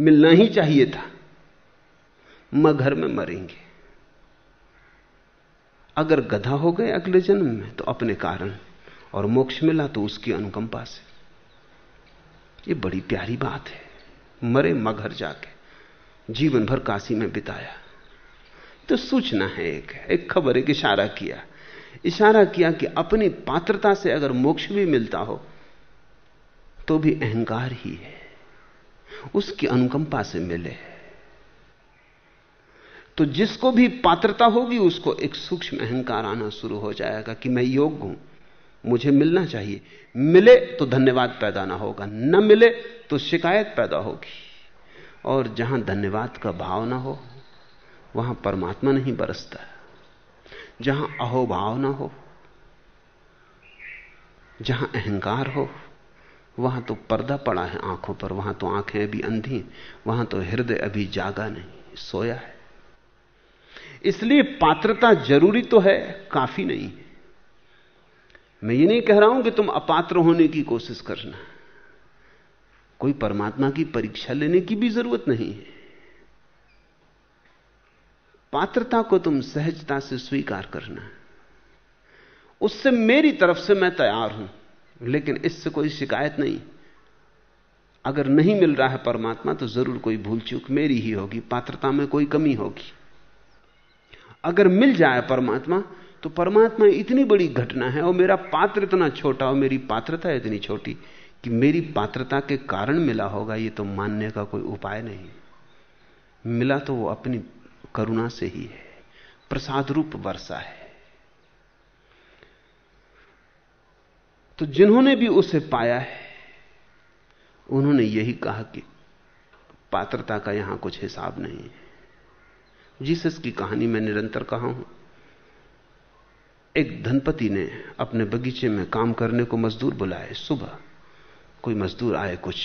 मिलना ही चाहिए था। मैं घर में मरेंगे। अगर गधा हो गए अगले जन्म में तो अपने कारण, और मोक्ष मिला तो उसकी अनुकंपा से। ये बड़ी प्यारी बात है। मरे मगर जाके, जीवन भर काशी में बिताया। तो सूचना है एक एक खबर, एक इशारा किया। इशारा किया कि अपनी पात्रता से अगर मोक्ष भी मिलता हो तो भी अहंकार ही है। उसकी अनुकंपा से मिले। तो जिसको भी पात्रता होगी, उसको एक सूक्ष्म अहंकार आना शुरू हो जाएगा कि मैं योग्य हूँ। मुझे मिलना चाहिए। मिले तो धन्यवाद पैदा ना होगा। न मिले तो शिकायत पैदा होगी। और जहाँ धन्यवाद का भाव ना हो, वहाँ परमात्मा नहीं बरसता। जहाँ अहोभाव ना हो, जहाँ अहंकार हो वहाँ तो पर्दा पड़ा है आँखों पर, वहाँ तो आँखें अभी अंधी वहाँ तो हृदय अभी जागा नहीं, सोया है। इसलिए पात्रता ज़रूरी तो है, काफ़ी नहीं। मैं ये नहीं कह रहा हूँ कि तुम अपात्र होने की कोशिश करना। कोई परमात्मा की परीक्षा लेने की भी ज़रूरत नहीं है। पात्रता को तुम सहजता से स्वीकार करना। उससे मेरी तरफ़ से मैं तैयार हूँ। लेकिन इससे कोई शिकायत नहीं। अगर नहीं मिल रहा है परमात्मा तो ज़रूर कोई भूल चूक मेरी ही होगी, पात्रता में कोई कमी होगी। अगर मिल जाए परमात्मा तो परमात्मा इतनी बड़ी घटना है, और मेरा पात्र इतना छोटा, और मेरी पात्रता इतनी छोटी, कि मेरी पात्रता के कारण मिला होगा, ये तो मानने का कोई उपाय नहीं। मिला तो वो अपनी करुणा से ही है, प्रसाद रूप वर्षा है। तो जिन्होंने भी उसे पाया है, उन्होंने यही कहा कि पात्रता का यहाँ कुछ हिसाब नहीं है। जीसस की कहानी मैं निरंतर कहा हूँ। एक धनपति ने अपने बगीचे में काम करने को मजदूर बुलाए। सुबह कोई मजदूर आए कुछ,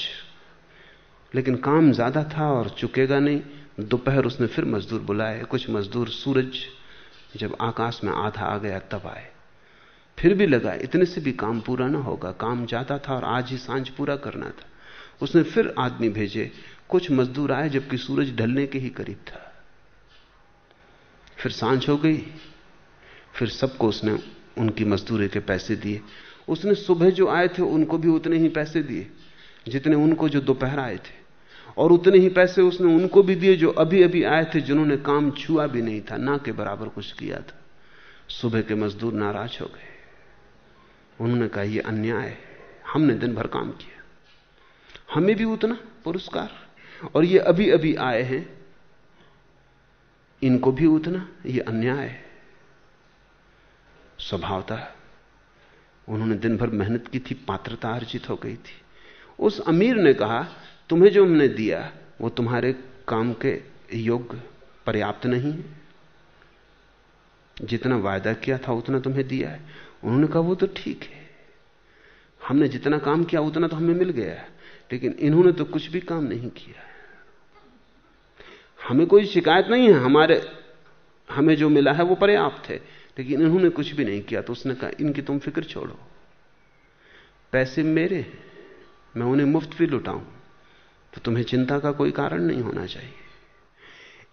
लेकिन काम ज़्यादा था और चुकेगा नहीं। दोपहर उसने फिर मजदूर बुलाए। कुछ मजदूर सूरज जब आकाश में आधा आ गया तब आए। फिर भी लगा, इतने से भी काम पूरा ना होगा, काम ज़्यादा था और आज ही साँझ पूरा करना था। उसने फिर आदमी भेजे, कुछ मजदूर आए जबकि सूरज ढलने के ही करीब था। फिर साँझ हो गई, फिर सबको उसने उनकी मजदूरी के पैसे दिए। उसने सुबह जो आए थे, उनको भी उतने ही पैसे दिए, जितने उनको जो दोपहर आए थे। और उतने ही पैसे उसने उनको भी दिए जो अभी अभी आए थे, जिन्होंने काम छुआ भी नहीं था, ना के बराबर कुछ किया था। सुबह के मजदूर नाराज़ हो गए। उन्होंने कहा यह अन्याय है। हमने दिन भर काम किया। हमें भी उतना पुरस्कार। और ये अभी अभी आए हैं। इनको भी उतना। ये अन्याय है। स्वभावतः उन्होंने दिन भर मेहनत की थी, पात्रता अर्जित हो गई थी। उस अमीर ने कहा, तुम्हें जो हमने दिया, वो तुम्हारे काम के योग्य पर्याप्त नहीं है। जितना वायदा किया था, उतना तुम्हें दिया है। उन्होंने कहा, वो तो ठीक है। हमने जितना काम किया, उतना तो हमें मिल गया है, लेकिन इन्होंने तो कुछ भी काम नहीं किया हमें कोई शिकायत नहीं है, हमारे, हमें जो मिला है वो पर्याप्त है, लेकिन इन्होंने कुछ भी नहीं किया तो उसने कहा, इनकी तुम फ़िक्र छोड़ो। पैसे मेरे मैं उन्हें मुफ़्त भी लुटाऊं तो तुम्हें चिंता का कोई कारण नहीं होना चाहिए।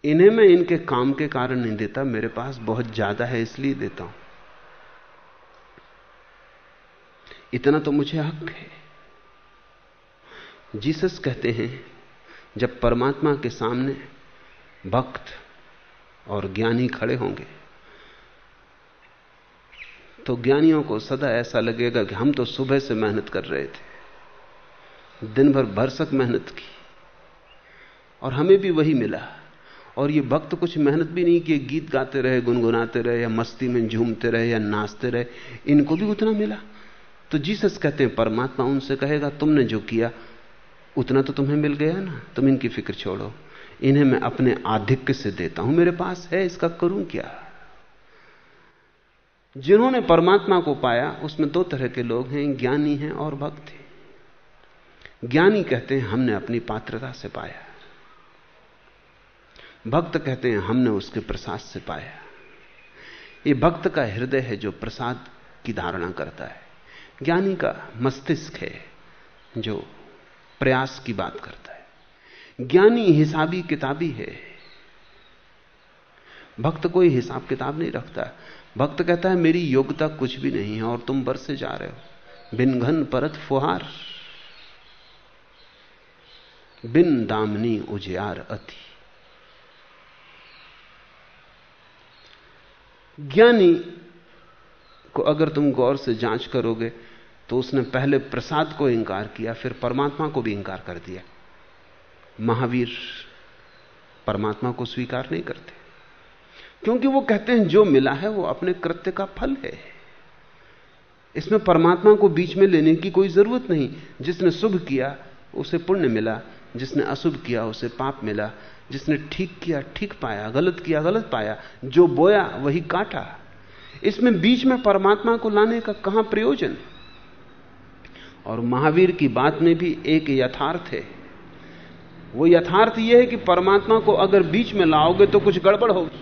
इन्हें मैं इनके काम के कारण नहीं देता, मेरे पास बहुत ज़्यादा है, इसलिए देता हूँ। इतना तो मुझे हक है। जीसस कहते हैं, जब परमात्मा के सामने भक्त और ज्ञानी खड़े होंगे तो ज्ञानियों को सदा ऐसा लगेगा कि हम तो सुबह से मेहनत कर रहे थे दिन भर भरसक मेहनत की, और हमें भी वही मिला। और ये भक्त कुछ मेहनत भी नहीं किए, गीत गाते रहे, गुनगुनाते रहे, या मस्ती में झूमते रहे, या नाचते रहे, इनको भी उतना मिला। तो जीसस कहते हैं, परमात्मा उनसे कहेगा, तुमने जो किया, उतना तो तुम्हें मिल गया ना। तुम इनकी फ़िक्र छोड़ो। इन्हें मैं अपने आधिक्य से देता हूँ। मेरे पास है, इसका करूँ क्या? जिन्होंने परमात्मा को पाया, उसमें दो तरह के लोग हैं, ज्ञानी हैं और भक्त हैं। ज्ञानी कहते हैं, हमने अपनी पात्रता से पाया। भक्त कहते हैं, हमने उसके प्रसाद से पाया। ये भक्त का हृदय है जो प्रसाद की धारणा करता है। ज्ञानी का मस्तिष्क है जो प्रयास की बात करता है। ज्ञानी हिसाबी किताबी है। भक्त कोई हिसाब किताब नहीं रखता। भक्त कहता है, मेरी योग्यता कुछ भी नहीं है और तुम बरसे जा रहे हो। बिन घन परत फुहार। बिन दामनी उजियार अति। ज्ञानी को अगर तुम गौर से जाँच करोगे तो उसने पहले प्रसाद को इंकार किया, फिर परमात्मा को भी इंकार कर दिया। महावीर परमात्मा को स्वीकार नहीं करते। क्योंकि वो कहते हैं, जो मिला है वो अपने कृत्य का फल है। इसमें परमात्मा को बीच में लेने की कोई ज़रूरत नहीं। जिसने शुभ किया, उसे पुण्य मिला। जिसने अशुभ किया, उसे पाप मिला। जिसने ठीक किया, ठीक पाया, गलत किया, गलत पाया, जो बोया, वही काटा। इसमें बीच में परमात्मा को लाने का कहाँ प्रयोजन? और महावीर की बात में भी एक यथार्थ है। वो यथार्थ यह है कि परमात्मा को अगर बीच में लाओगे तो कुछ गड़बड़ होगी।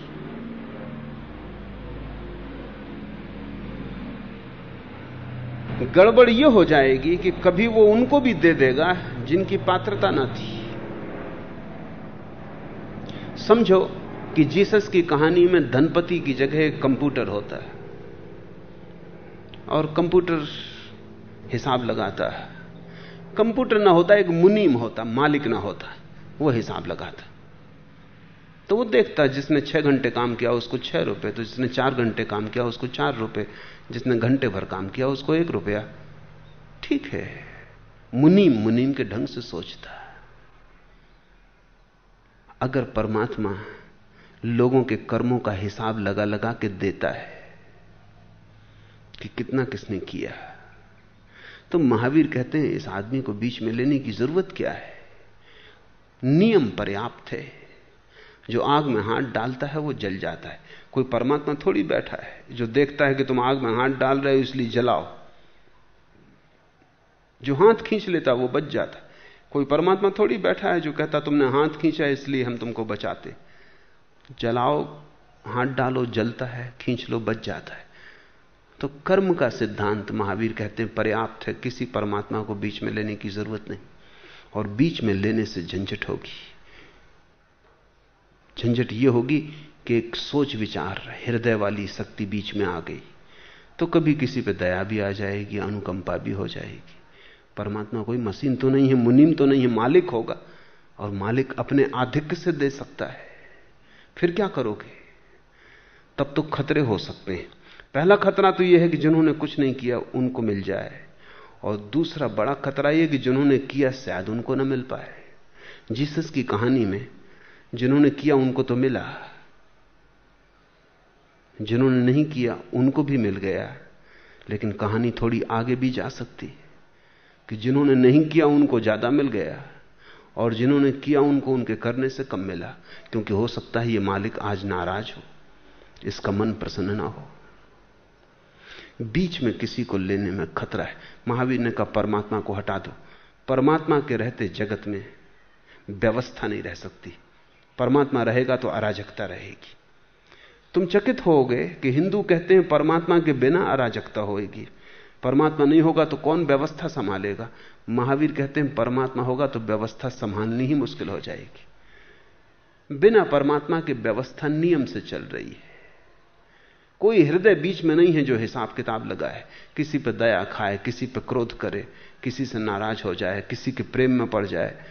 गड़बड़ यह हो जाएगी कि कभी वो उनको भी दे देगा जिनकी पात्रता ना थी। समझो कि जीसस की कहानी में धनपति की जगह कंप्यूटर होता है। और कंप्यूटर हिसाब लगाता कंप्यूटर ना होता, एक मुनीम होता, मालिक ना होता, वो हिसाब लगाता। तो वो देखता, जिसने छह घंटे काम किया, उसको छह रुपए तो जिसने चार घंटे काम किया, उसको चार रुपए, जिसने घंटे भर काम किया, उसको एक रुपया। ठीक है, मुनीम मुनीम के ढंग से सोचता अगर परमात्मा लोगों के कर्मों का हिसाब लगा लगा के देता है, कि कितना किसने किया तो महावीर कहते हैं, इस आदमी को बीच में लेने की ज़रूरत क्या है? नियम पर्याप्त है। जो आग में हाथ डालता है, वो जल जाता है। कोई परमात्मा थोड़ी बैठा है, जो देखता है कि तुम आग में हाथ डाल रहे हो, इसलिए जलाओ। जो हाथ खींच लेता, वो बच जाता कोई परमात्मा थोड़ी बैठा है, जो कहता, तुमने हाथ खींचा, इसलिए हम तुमको बचाते। जलाओ, हाथ डालो, जलता है, खींच लो, बच जाता है। तो कर्म का सिद्धांत महावीर कहते हैं, पर्याप्त है, किसी परमात्मा को बीच में लेने की ज़रूरत नहीं। और बीच में लेने से झंझट होगी। झंझट यह होगी कि एक सोच विचार, हृदय वाली शक्ति बीच में आ गई। तो कभी किसी पे दया भी आ जाएगी, अनुकंपा भी हो जाएगी। परमात्मा कोई मशीन तो नहीं है, मुनीम तो नहीं है, मालिक होगा। और मालिक अपने आधिक्य से दे सकता है। फिर क्या करोगे? तब तो खतरे हो सकते हैं। पहला खतरा तो यह है कि जिन्होंने कुछ नहीं किया, उनको मिल जाए। और दूसरा बड़ा खतरा यह कि जिन्होंने किया, शायद उनको ना मिल पाए। जीसस की कहानी में जिन्होंने किया, उनको तो मिला। जिन्होंने नहीं किया, उनको भी मिल गया। लेकिन कहानी थोड़ी आगे भी जा सकती है कि जिन्होंने नहीं किया, उनको ज़्यादा मिल गया। और जिन्होंने किया, उनको उनके करने से कम मिला। क्योंकि हो सकता है ये मालिक आज नाराज़ हो, इसका मन प्रसन्न ना हो। बीच में किसी को लेने में खतरा है। महावीर ने कहा, परमात्मा को हटा दो। परमात्मा के रहते जगत में व्यवस्था नहीं रह सकती। परमात्मा रहेगा तो अराजकता रहेगी। तुम चकित होगे कि हिंदू कहते हैं, परमात्मा के बिना अराजकता होगी परमात्मा नहीं होगा तो कौन व्यवस्था संभालेगा? महावीर कहते हैं, परमात्मा होगा तो व्यवस्था संभालनी ही मुश्किल हो जाएगी। बिना परमात्मा के व्यवस्था नियम से चल रही है। कोई हृदय बीच में नहीं है जो हिसाब किताब लगाए। किसी पर दया खाए, किसी पर क्रोध करे, किसी से नाराज़ हो जाए, किसी के प्रेम में पड़ जाए,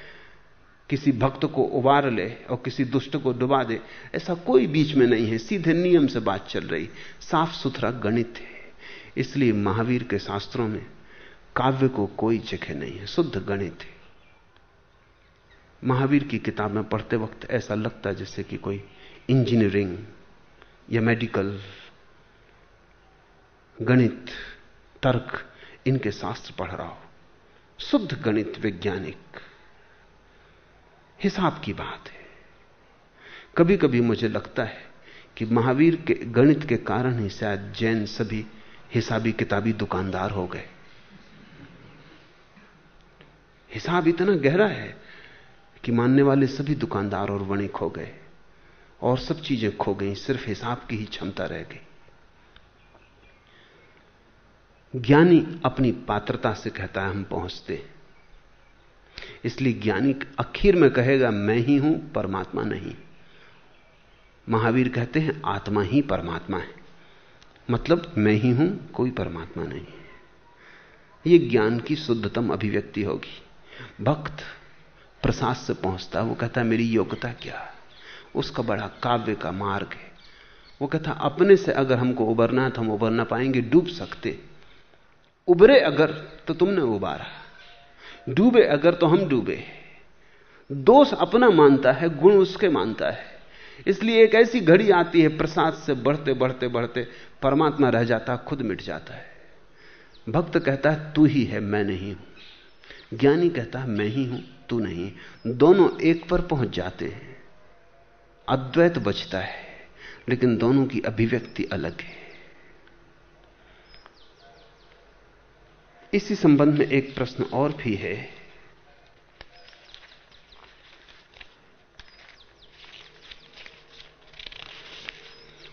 किसी भक्त को उबार ले और किसी दुष्ट को डुबा दे, ऐसा कोई बीच में नहीं है। सीधे नियम से बात चल रही। साफ़ सुथरा गणित है। इसलिए महावीर के शास्त्रों में काव्य को कोई जगह नहीं है। शुद्ध गणित है। महावीर की किताब में पढ़ते वक्त ऐसा लगता है जैसे कि कोई इंजीनियरिंग या मेडिकल गणित, तर्क, इनके शास्त्र पढ़ रहा हो। शुद्ध गणित वैज्ञानिक। हिसाब की बात है। कभी कभी मुझे लगता है कि महावीर के गणित के कारण ही शायद जैन सभी हिसाबी किताबी दुकानदार हो गए। हिसाब इतना गहरा है कि मानने वाले सभी दुकानदार और वणिक हो गए और सब चीज़ें खो गई, सिर्फ़ हिसाब की ही क्षमता रह गई। ज्ञानी अपनी पात्रता से कहता है, हम पहुँचते इसलिए ज्ञानी आखिर में कहेगा, मैं ही हूँ, परमात्मा नहीं। महावीर कहते हैं, आत्मा ही परमात्मा है। मतलब मैं ही हूँ, कोई परमात्मा नहीं। यह ज्ञान की शुद्धतम अभिव्यक्ति होगी। भक्त प्रसाद से पहुँचता वो कहता मेरी योग्यता क्या है? उसका बड़ा काव्य का मार्ग है। वो कहता अपने से अगर हमको उबरना है तो हम उबर ना पाएँगे, डूब सकते उबरे अगर तो तुमने उबारा। डूबे अगर तो हम डूबे। दोष अपना मानता है, गुण उसके मानता है। इसलिए एक ऐसी घड़ी आती है, प्रसाद से बढ़ते बढ़ते बढ़ते, परमात्मा रह जाता, खुद मिट जाता है। भक्त कहता है, तू ही है, मैं नहीं हूँ। ज्ञानी कहता है, मैं ही हूँ, तू नहीं दोनों एक पर पहुँच जाते हैं। अद्वैत बचता है, लेकिन दोनों की अभिव्यक्ति अलग है। इसी संबंध में एक प्रश्न और भी है।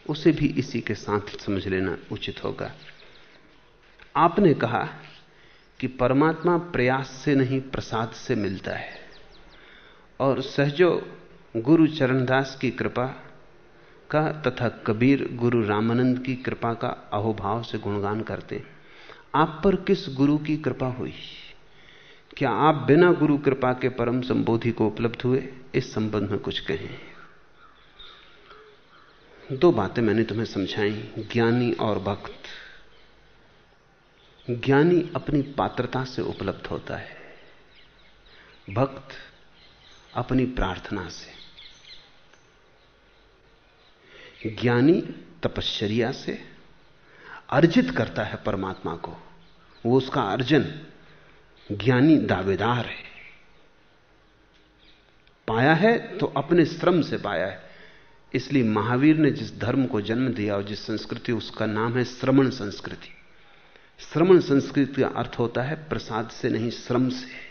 उसे भी इसी के साथ समझ लेना उचित होगा। आपने कहा कि परमात्मा प्रयास से नहीं, प्रसाद से मिलता है। और सहजो गुरु चरणदास की कृपा का तथा कबीर गुरु रामानंद की कृपा का अहोभाव से गुणगान करते आप पर किस गुरु की कृपा हुई? क्या आप बिना गुरु कृपा के परम संबोधि को उपलब्ध हुए? इस संबंध में कुछ कहें। दो बातें मैंने तुम्हें समझाई, ज्ञानी और भक्त। ज्ञानी अपनी पात्रता से उपलब्ध होता है। भक्त अपनी प्रार्थना से। ज्ञानी तपश्चर्या से अर्जित करता है परमात्मा को। वो उसका अर्जन ज्ञानी दावेदार है। पाया है तो अपने श्रम से पाया है। इसलिए महावीर ने जिस धर्म को जन्म दिया और जिस संस्कृति, उसका नाम है श्रमण संस्कृति। श्रमण संस्कृति का अर्थ होता है प्रसाद से नहीं, श्रम से।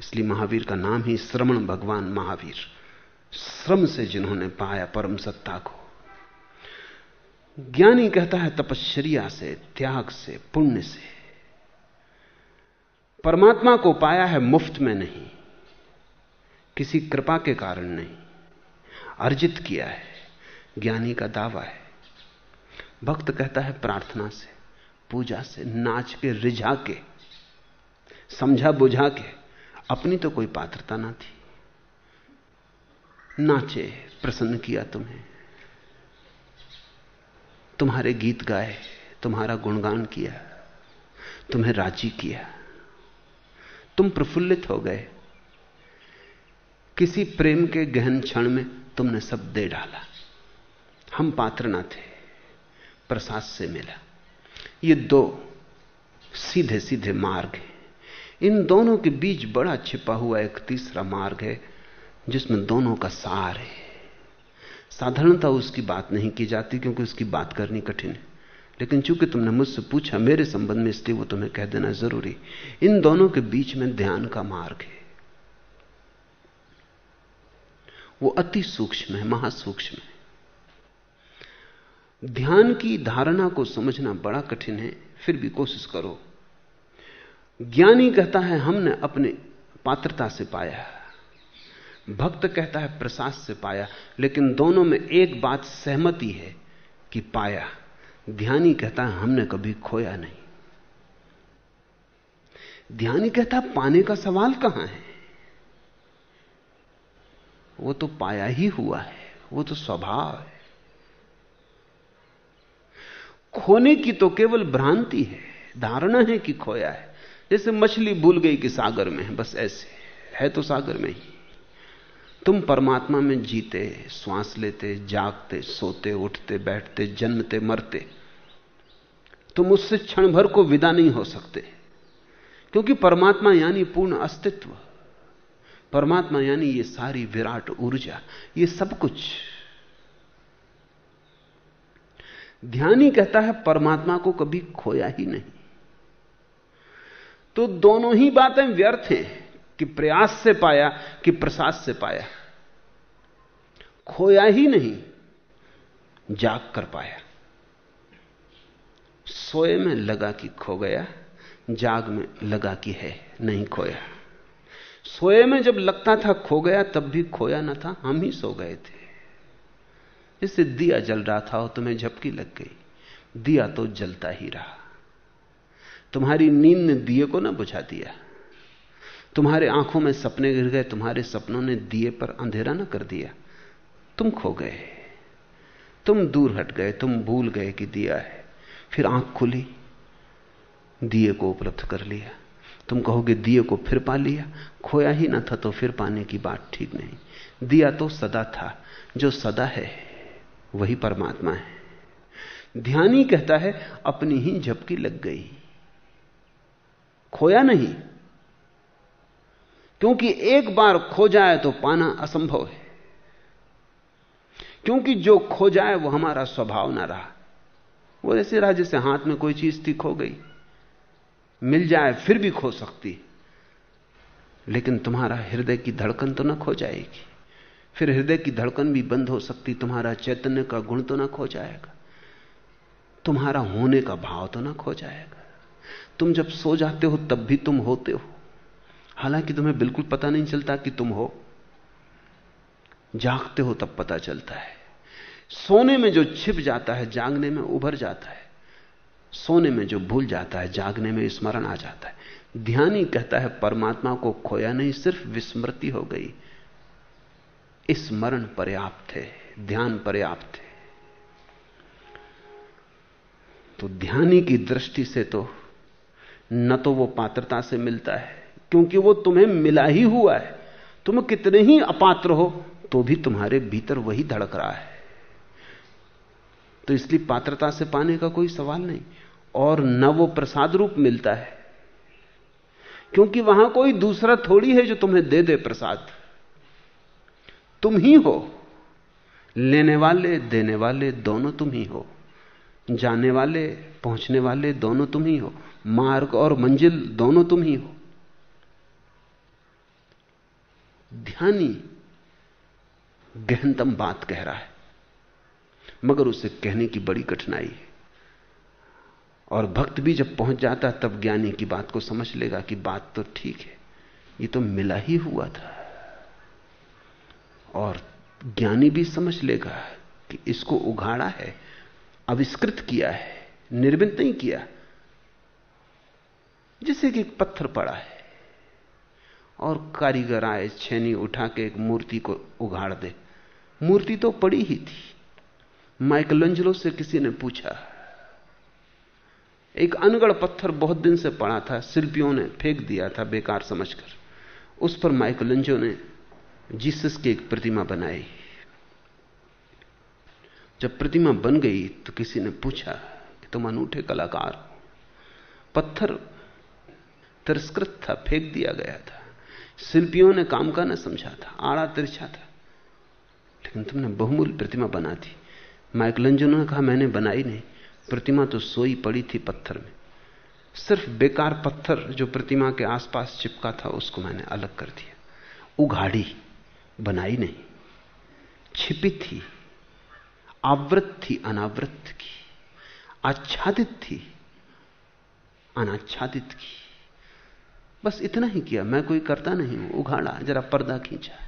इसलिए महावीर का नाम ही श्रमण भगवान महावीर। श्रम से जिन्होंने पाया परम सत्ता को। ज्ञानी कहता है तपश्चर्या से, त्याग से, पुण्य से। परमात्मा को पाया है मुफ़्त में नहीं, किसी कृपा के कारण नहीं, अर्जित किया है, ज्ञानी का दावा है। भक्त कहता है प्रार्थना से, पूजा से, नाच के, रिझा के, समझा बुझा के, अपनी तो कोई पात्रता ना थी। नाचे, प्रसन्न किया तुम्हें। तुम्हारे गीत गाए, तुम्हारा गुणगान किया, तुम्हें राज़ी किया। तुम प्रफुल्लित हो गए। किसी प्रेम के गहन क्षण में तुमने सब दे डाला। हम पात्र ना थे, प्रसाद से मिला। ये दो सीधे सीधे मार्ग हैं। इन दोनों के बीच बड़ा छिपा हुआ एक तीसरा मार्ग है, जिसमें दोनों का सार है। साधारणता उसकी बात नहीं की जाती क्योंकि उसकी बात करनी कठिन है। लेकिन चूँकि तुमने मुझसे पूछा, मेरे संबंध में इसलिए वो तुम्हें कह देना ज़रूरी। इन दोनों के बीच में ध्यान का मार्ग है। वो अति सूक्ष्म है, महासूक्ष्म है। ध्यान की धारणा को समझना बड़ा कठिन है, फिर भी कोशिश करो। ज्ञानी कहता है, हमने अपने पात्रता से पाया भक्त कहता है प्रसाद से पाया, लेकिन दोनों में एक बात सहमति है कि पाया। ध्यानी कहता है, हमने कभी खोया नहीं। ध्यानी कहता पाने का सवाल कहाँ है? वो तो पाया ही हुआ है, वो तो स्वभाव है। खोने की तो केवल भ्रांति है, धारणा है कि खोया है। जैसे मछली भूल गई कि सागर में है, बस ऐसे है तो सागर में ही। तुम परमात्मा में जीते, श्वास लेते, जागते, सोते, उठते, बैठते, जन्मते, मरते। तुम उससे क्षण भर को विदा नहीं हो सकते। क्योंकि परमात्मा यानी पूर्ण अस्तित्व। परमात्मा यानी ये सारी विराट ऊर्जा, ये सब कुछ। ध्यानी कहता है, परमात्मा को कभी खोया ही नहीं। तो दोनों ही बातें व्यर्थ हैं, कि प्रयास से पाया, कि प्रसाद से पाया। खोया ही नहीं, जाग कर पाया। सोए में लगा कि खो गया, जाग में लगा कि है, नहीं खोया। सोए में जब लगता था खो गया, तब भी खोया ना था, हम ही सो गए थे। जैसे दिया जल रहा था और तुम्हें झपकी लग गई। दिया तो जलता ही रहा। तुम्हारी नींद ने दिए को ना बुझा दिया। तुम्हारे आँखों में सपने गिर गए, तुम्हारे सपनों ने दिए पर अंधेरा ना कर दिया। तुम खो गए। तुम दूर हट गए, तुम भूल गए कि दिया है। फिर आँख खुली, दिए को उपलब्ध कर लिया। तुम कहोगे, दिए को फिर पा लिया। खोया ही ना था तो फिर पाने की बात ठीक नहीं। दिया तो सदा था, जो सदा है, वही परमात्मा है। ध्यानी कहता है, अपनी ही झपकी लग गई। खोया नहीं। क्योंकि एक बार खो जाए तो पाना असंभव है। क्योंकि जो खो जाए, वो हमारा स्वभाव ना रहा। वो ऐसे रहा जैसे हाथ में कोई चीज़ थी, खो गई। मिल जाए, फिर भी खो सकती। लेकिन तुम्हारा हृदय की धड़कन तो ना खो जाएगी। फिर हृदय की धड़कन भी बंद हो सकती, तुम्हारा चैतन्य का गुण तो ना खो जाएगा। तुम्हारा होने का भाव तो ना खो जाएगा। तुम जब सो जाते हो, तब भी तुम होते हो। हालाँकि तुम्हें बिल्कुल पता नहीं चलता कि तुम हो। जागते हो, तब पता चलता है। सोने में जो छिप जाता है, जागने में उभर जाता है। सोने में जो भूल जाता है, जागने में स्मरण आ जाता है। ध्यानी कहता है, परमात्मा को खोया नहीं, सिर्फ़ विस्मृति हो गई। स्मरण पर्याप्त है, ध्यान पर्याप्त है। तो ध्यानी की दृष्टि से तो न तो वो पात्रता से मिलता है, क्योंकि वो तुम्हें मिला ही हुआ है। तुम कितने ही अपात्र हो तो भी तुम्हारे भीतर वही धड़क रहा है। तो इसलिए पात्रता से पाने का कोई सवाल नहीं। और न वो प्रसाद रूप मिलता है। क्योंकि वहाँ कोई दूसरा थोड़ी है जो तुम्हें दे दे प्रसाद। तुम ही हो। लेने वाले, देने वाले दोनों तुम ही हो। जाने वाले, पहुँचने वाले दोनों तुम ही हो। मार्ग और मंजिल दोनों तुम ही हो। ध्यानी, गहनतम बात कह रहा है। मगर उसे कहने की बड़ी कठिनाई है। और भक्त भी जब पहुँच जाता तब ज्ञानी की बात को समझ लेगा कि बात तो ठीक है, ये तो मिला ही हुआ था। और ज्ञानी भी समझ लेगा कि इसको उघाड़ा है, आविष्कृत किया है, निर्मित नहीं किया जैसे कि एक पत्थर पड़ा है। और कारीगर आए, छेनी उठा के एक मूर्ति को उघाड़ दे। मूर्ति तो पड़ी ही थी माइकलंजलो से किसी ने पूछा, एक अनगढ़ पत्थर बहुत दिन से पड़ा था, शिल्पियों ने फेंक दिया था बेकार समझकर। उस पर माइकलंजो ने जीसस की एक प्रतिमा बनाई। जब प्रतिमा बन गई तो किसी ने पूछा कि तुम अनूठे कलाकार हो। पत्थर तिरस्कृत था, फेंक दिया गया था। शिल्पियों ने काम का न समझा था, आड़ा तिरछा था। लेकिन तुमने बहुमूल्य प्रतिमा बना दी। माइकलंजो ने कहा, मैंने बनाई नहीं। प्रतिमा तो सोई पड़ी थी पत्थर में। सिर्फ़ बेकार पत्थर जो प्रतिमा के आसपास चिपका था, उसको मैंने अलग कर दिया। उघाड़ी। बनाई नहीं। छिपी थी। आवृत थी, अनावृत की। आच्छादित थी। अनाच्छादित की। बस इतना ही किया। मैं कोई करता नहीं हूँ। उघाड़ा। जरा पर्दा खींचा।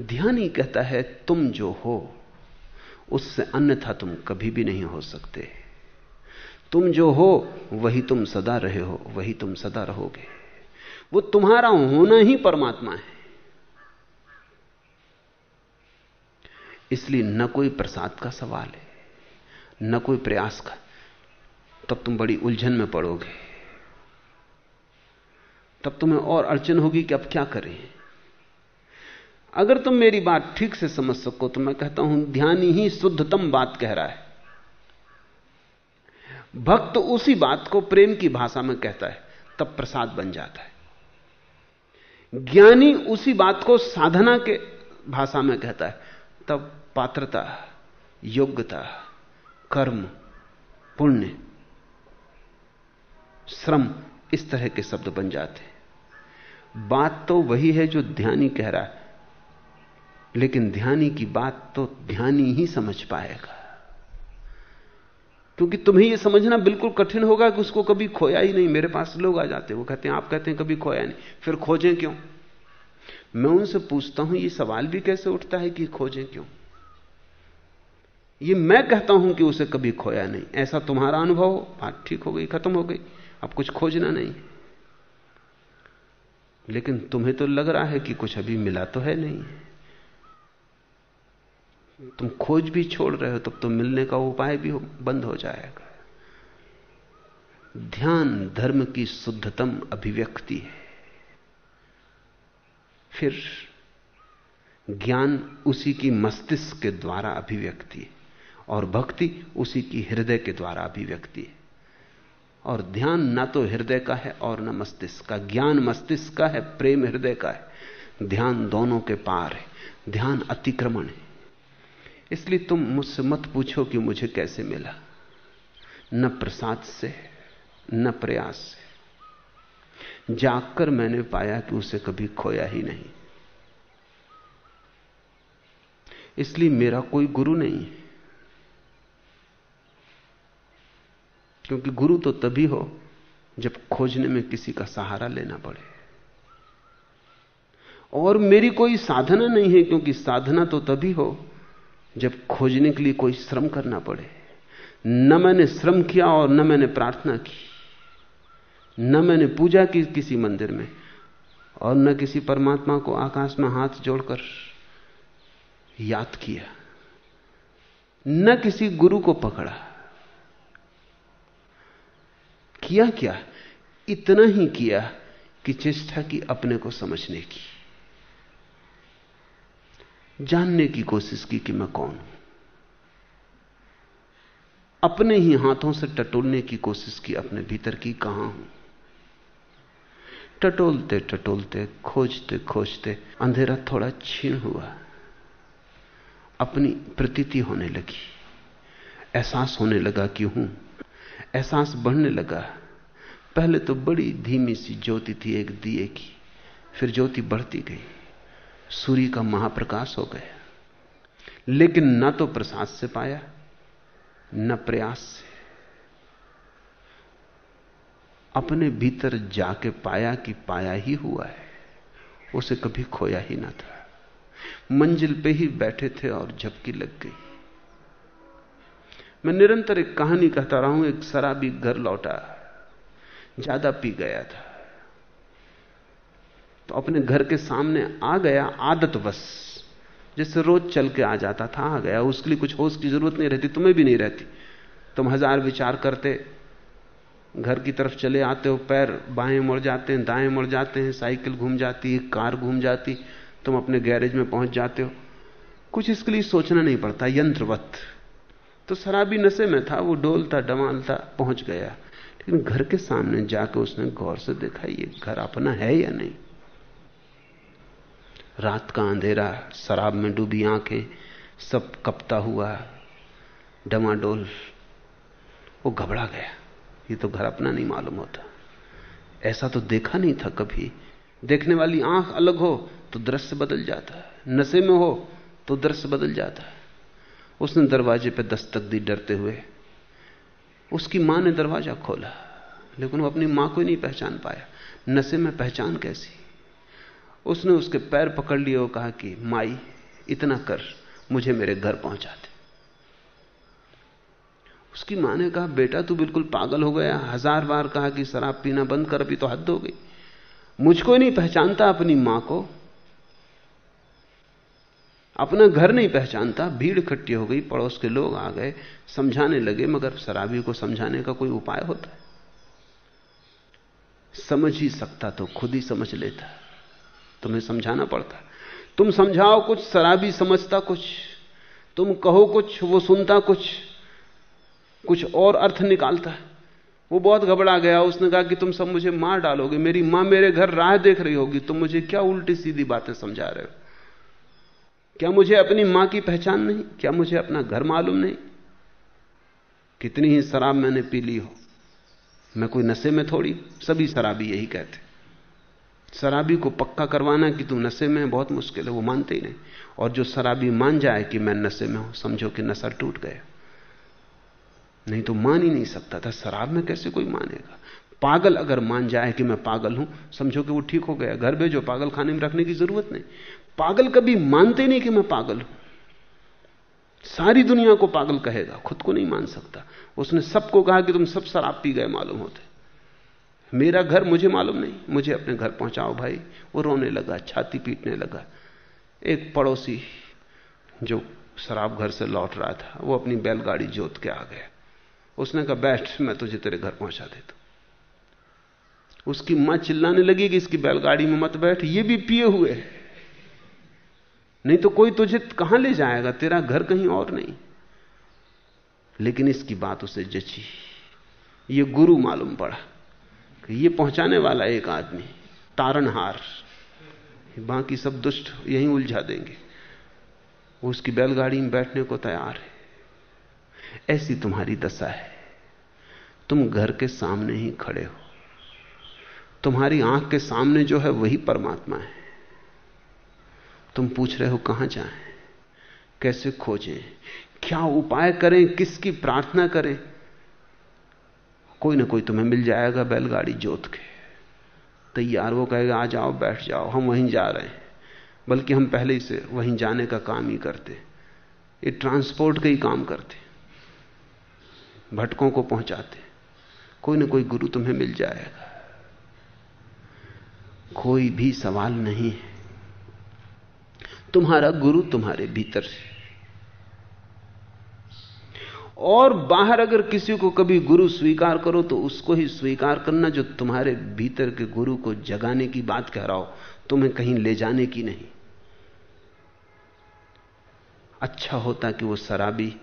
ध्यान ही कहता है, तुम जो हो, उससे अन्यथा तुम कभी भी नहीं हो सकते। तुम जो हो, वही तुम सदा रहे हो, वही तुम सदा रहोगे। वो तुम्हारा होना ही परमात्मा है। इसलिए न कोई प्रसाद का सवाल है, न कोई प्रयास का। तब तुम बड़ी उलझन में पड़ोगे। तब तुम्हें और अड़चन होगी कि अब क्या करें। अगर तुम मेरी बात ठीक से समझ सको तो मैं कहता हूँ, ध्यान ही शुद्धतम बात कह रहा है। भक्त उसी बात को प्रेम की भाषा में कहता है, तब प्रसाद बन जाता है। ज्ञानी उसी बात को साधना के भाषा में कहता है, तब पात्रता, योग्यता, कर्म, पुण्य, श्रम इस तरह के शब्द बन जाते हैं। बात तो वही है जो ध्यानी कह रहा है। लेकिन ध्यानी की बात तो ध्यानी ही समझ पाएगा। क्योंकि तुम्हें यह समझना बिल्कुल कठिन होगा कि उसको कभी खोया ही नहीं। मेरे पास लोग आ जाते हैं, वो कहते हैं, आप कहते हैं कभी खोया नहीं, फिर खोजें क्यों? मैं उनसे पूछता हूँ, ये सवाल भी कैसे उठता है कि खोजें क्यों? ये मैं कहता हूँ कि उसे कभी खोया नहीं। ऐसा तुम्हारा अनुभव हो, बात ठीक हो गई, खत्म हो गई। अब कुछ खोजना नहीं। लेकिन तुम्हें तो लग रहा है कि कुछ अभी मिला तो है नहीं। तुम खोज भी छोड़ रहे हो, तब तो मिलने का उपाय भी बंद हो जाएगा। ध्यान धर्म की शुद्धतम अभिव्यक्ति है। फिर ज्ञान उसी की मस्तिष्क के द्वारा अभिव्यक्ति है, और भक्ति उसी की हृदय के द्वारा अभिव्यक्ति है। और ध्यान ना तो हृदय का है और न मस्तिष्क का। ज्ञान मस्तिष्क का है, प्रेम हृदय का है। ध्यान दोनों के पार है। ध्यान अतिक्रमण है। इसलिए तुम मुझसे मत पूछो कि मुझे कैसे मिला। न प्रसाद से, न प्रयास से। जागकर मैंने पाया कि उसे कभी खोया ही नहीं। इसलिए मेरा कोई गुरु नहीं है। क्योंकि गुरु तो तभी हो जब खोजने में किसी का सहारा लेना पड़े। और मेरी कोई साधना नहीं है, क्योंकि साधना तो तभी हो जब खोजने के लिए कोई श्रम करना पड़े, न मैंने श्रम किया और न मैंने प्रार्थना की, न मैंने पूजा की किसी मंदिर में, और न किसी परमात्मा को आकाश में हाथ जोड़कर याद किया, न किसी गुरु को पकड़ा। किया क्या? इतना ही किया कि चेष्टा की अपने को समझने की। जानने की कोशिश की कि मैं कौन हूँ। अपने ही हाथों से टटोलने की कोशिश की, अपने भीतर की कहाँ हूँ। टटोलते टटोलते, खोजते खोजते अंधेरा थोड़ा छीण हुआ। अपनी प्रतीति होने लगी। एहसास होने लगा कि हूँ। एहसास बढ़ने लगा। पहले तो बड़ी धीमी सी ज्योति थी, एक दिए की, फिर ज्योति बढ़ती गई। सूर्य का महाप्रकाश हो गया। लेकिन न तो प्रसाद से पाया, न प्रयास से। अपने भीतर जाके पाया कि पाया ही हुआ है, उसे कभी खोया ही ना था। मंजिल पे ही बैठे थे और झपकी लग गई। मैं निरंतर एक कहानी कहता रहा हूँ, एक शराबी घर लौटा, ज़्यादा पी गया था। तो अपने घर के सामने आ गया आदत बस जैसे रोज चल के आ जाता था, आ गया। उसके लिए कुछ होश की ज़रूरत नहीं रहती, तुम्हें भी नहीं रहती। तुम हज़ार विचार करते, घर की तरफ़ चले आते हो, पैर बाएँ मुड़ जाते हैं, दाएँ मुड़ जाते हैं, साइकिल घूम जाती है, कार घूम जाती, तुम अपने गैरेज में पहुँच जाते हो। कुछ इसके लिए सोचना नहीं पड़ता, यंत्रवत। तो शराबी नशे में था, वो डोलता, डमालता, पहुँच गया। लेकिन घर के सामने जाकर उसने गौर से देखा, ये घर अपना है या नहीं? रात का अंधेरा, शराब में डूबी आँखें, सब कपता हुआ डमाडोल। वो घबरा गया। ये तो घर अपना नहीं मालूम होता। ऐसा तो देखा नहीं था कभी। देखने वाली आँख अलग हो तो दृश्य बदल जाता। है नशे में हो तो दृश्य बदल जाता। है उसने दरवाजे पे दस्तक दी डरते हुए। उसकी माँ ने दरवाज़ा खोला, लेकिन वो अपनी माँ को ही नहीं पहचान पाया। नशे में पहचान कैसी? उसने उसके पैर पकड़ लिए और कहा कि, माई, इतना कर, मुझे मेरे घर पहुँचा दे। उसकी माँ ने कहा, बेटा, तू बिल्कुल पागल हो गया। हज़ार बार कहा कि, शराब पीना बंद कर, अभी तो हद हो गई। मुझको नहीं पहचानता अपनी माँ को। अपना घर नहीं पहचानता। भीड़ इकट्ठी हो गई, पड़ोस के लोग आ गए, समझाने लगे, मगर शराबी को समझाने का कोई उपाय होता है? समझ ही सकता तो खुद ही समझ लेता तुम्हें समझाना पड़ता। तुम समझाओ कुछ, शराबी समझता कुछ, तुम कहो कुछ, वो सुनता कुछ कुछ और अर्थ निकालता। है वो बहुत घबरा गया, उसने कहा कि तुम सब मुझे मार डालोगे, मेरी माँ मेरे घर राह देख रही होगी, तुम मुझे क्या उल्टी सीधी बातें समझा रहे हो? क्या मुझे अपनी माँ की पहचान नहीं? क्या मुझे अपना घर मालूम नहीं? कितनी ही शराब मैंने पी ली हो, मैं कोई नशे में थोड़ी, सभी शराबी यही कहते। शराबी को पक्का करवाना कि तू नशे में है, बहुत मुश्किल है, वो मानते ही नहीं। और जो शराबी मान जाए कि मैं नशे में हूँ, समझो कि नशा टूट गया। नहीं तो मान ही नहीं सकता था, शराब में कैसे कोई मानेगा? पागल अगर मान जाए कि मैं पागल हूँ, समझो कि वो ठीक हो गया। घर में जो पागल खाने में रखने की ज़रूरत नहीं। पागल कभी मानते नहीं कि मैं पागल हूँ। सारी दुनिया को पागल कहेगा, खुद को नहीं मान सकता। उसने सबको कहा कि तुम सब शराब पी गए, मालूम होते। मेरा घर मुझे मालूम नहीं। मुझे अपने घर पहुंचाओ भाई। वो रोने लगा, छाती पीटने लगा। एक पड़ोसी जो शराब घर से लौट रहा था, वो अपनी बैलगाड़ी जोत के आ गया। उसने कहा, बैठ, मैं तुझे तेरे घर पहुँचा देता उसकी माँ चिल्लाने लगी कि इसकी बैलगाड़ी में मत बैठ, ये भी पिए हुए नहीं तो कोई तुझे कहाँ ले जाएगा? तेरा घर कहीं और नहीं। लेकिन इसकी बात उसे जची। ये गुरु मालूम पड़ा। ये पहुँचाने वाला एक आदमी तारणहार बाकी सब दुष्ट, यहीं उलझा देंगे। वो उसकी बैलगाड़ी में बैठने को तैयार है। ऐसी तुम्हारी दशा है। तुम घर के सामने ही खड़े हो। तुम्हारी आँख के सामने जो है वही परमात्मा है। तुम पूछ रहे हो, कहाँ जाएँ? कैसे खोजें? क्या उपाय करें? किसकी प्रार्थना करें? कोई ना कोई तुम्हें मिल जाएगा बैलगाड़ी जोत के। तैयार वो कहेगा, आ जाओ, बैठ जाओ, हम वहीं जा रहे हैं। बल्कि हम पहले ही से वहीं जाने का काम ही करते ये ट्रांसपोर्ट का ही काम करते भटकों को पहुंचाते कोई ना कोई गुरु तुम्हें मिल जाएगा। कोई भी सवाल नहीं है। तुम्हारा गुरु तुम्हारे भीतर से और बाहर अगर किसी को कभी गुरु स्वीकार करो तो उसको ही स्वीकार करना जो तुम्हारे भीतर के गुरु को जगाने की बात कह रहा हो, तुम्हें कहीं ले जाने की नहीं। अच्छा होता कि वो शराबी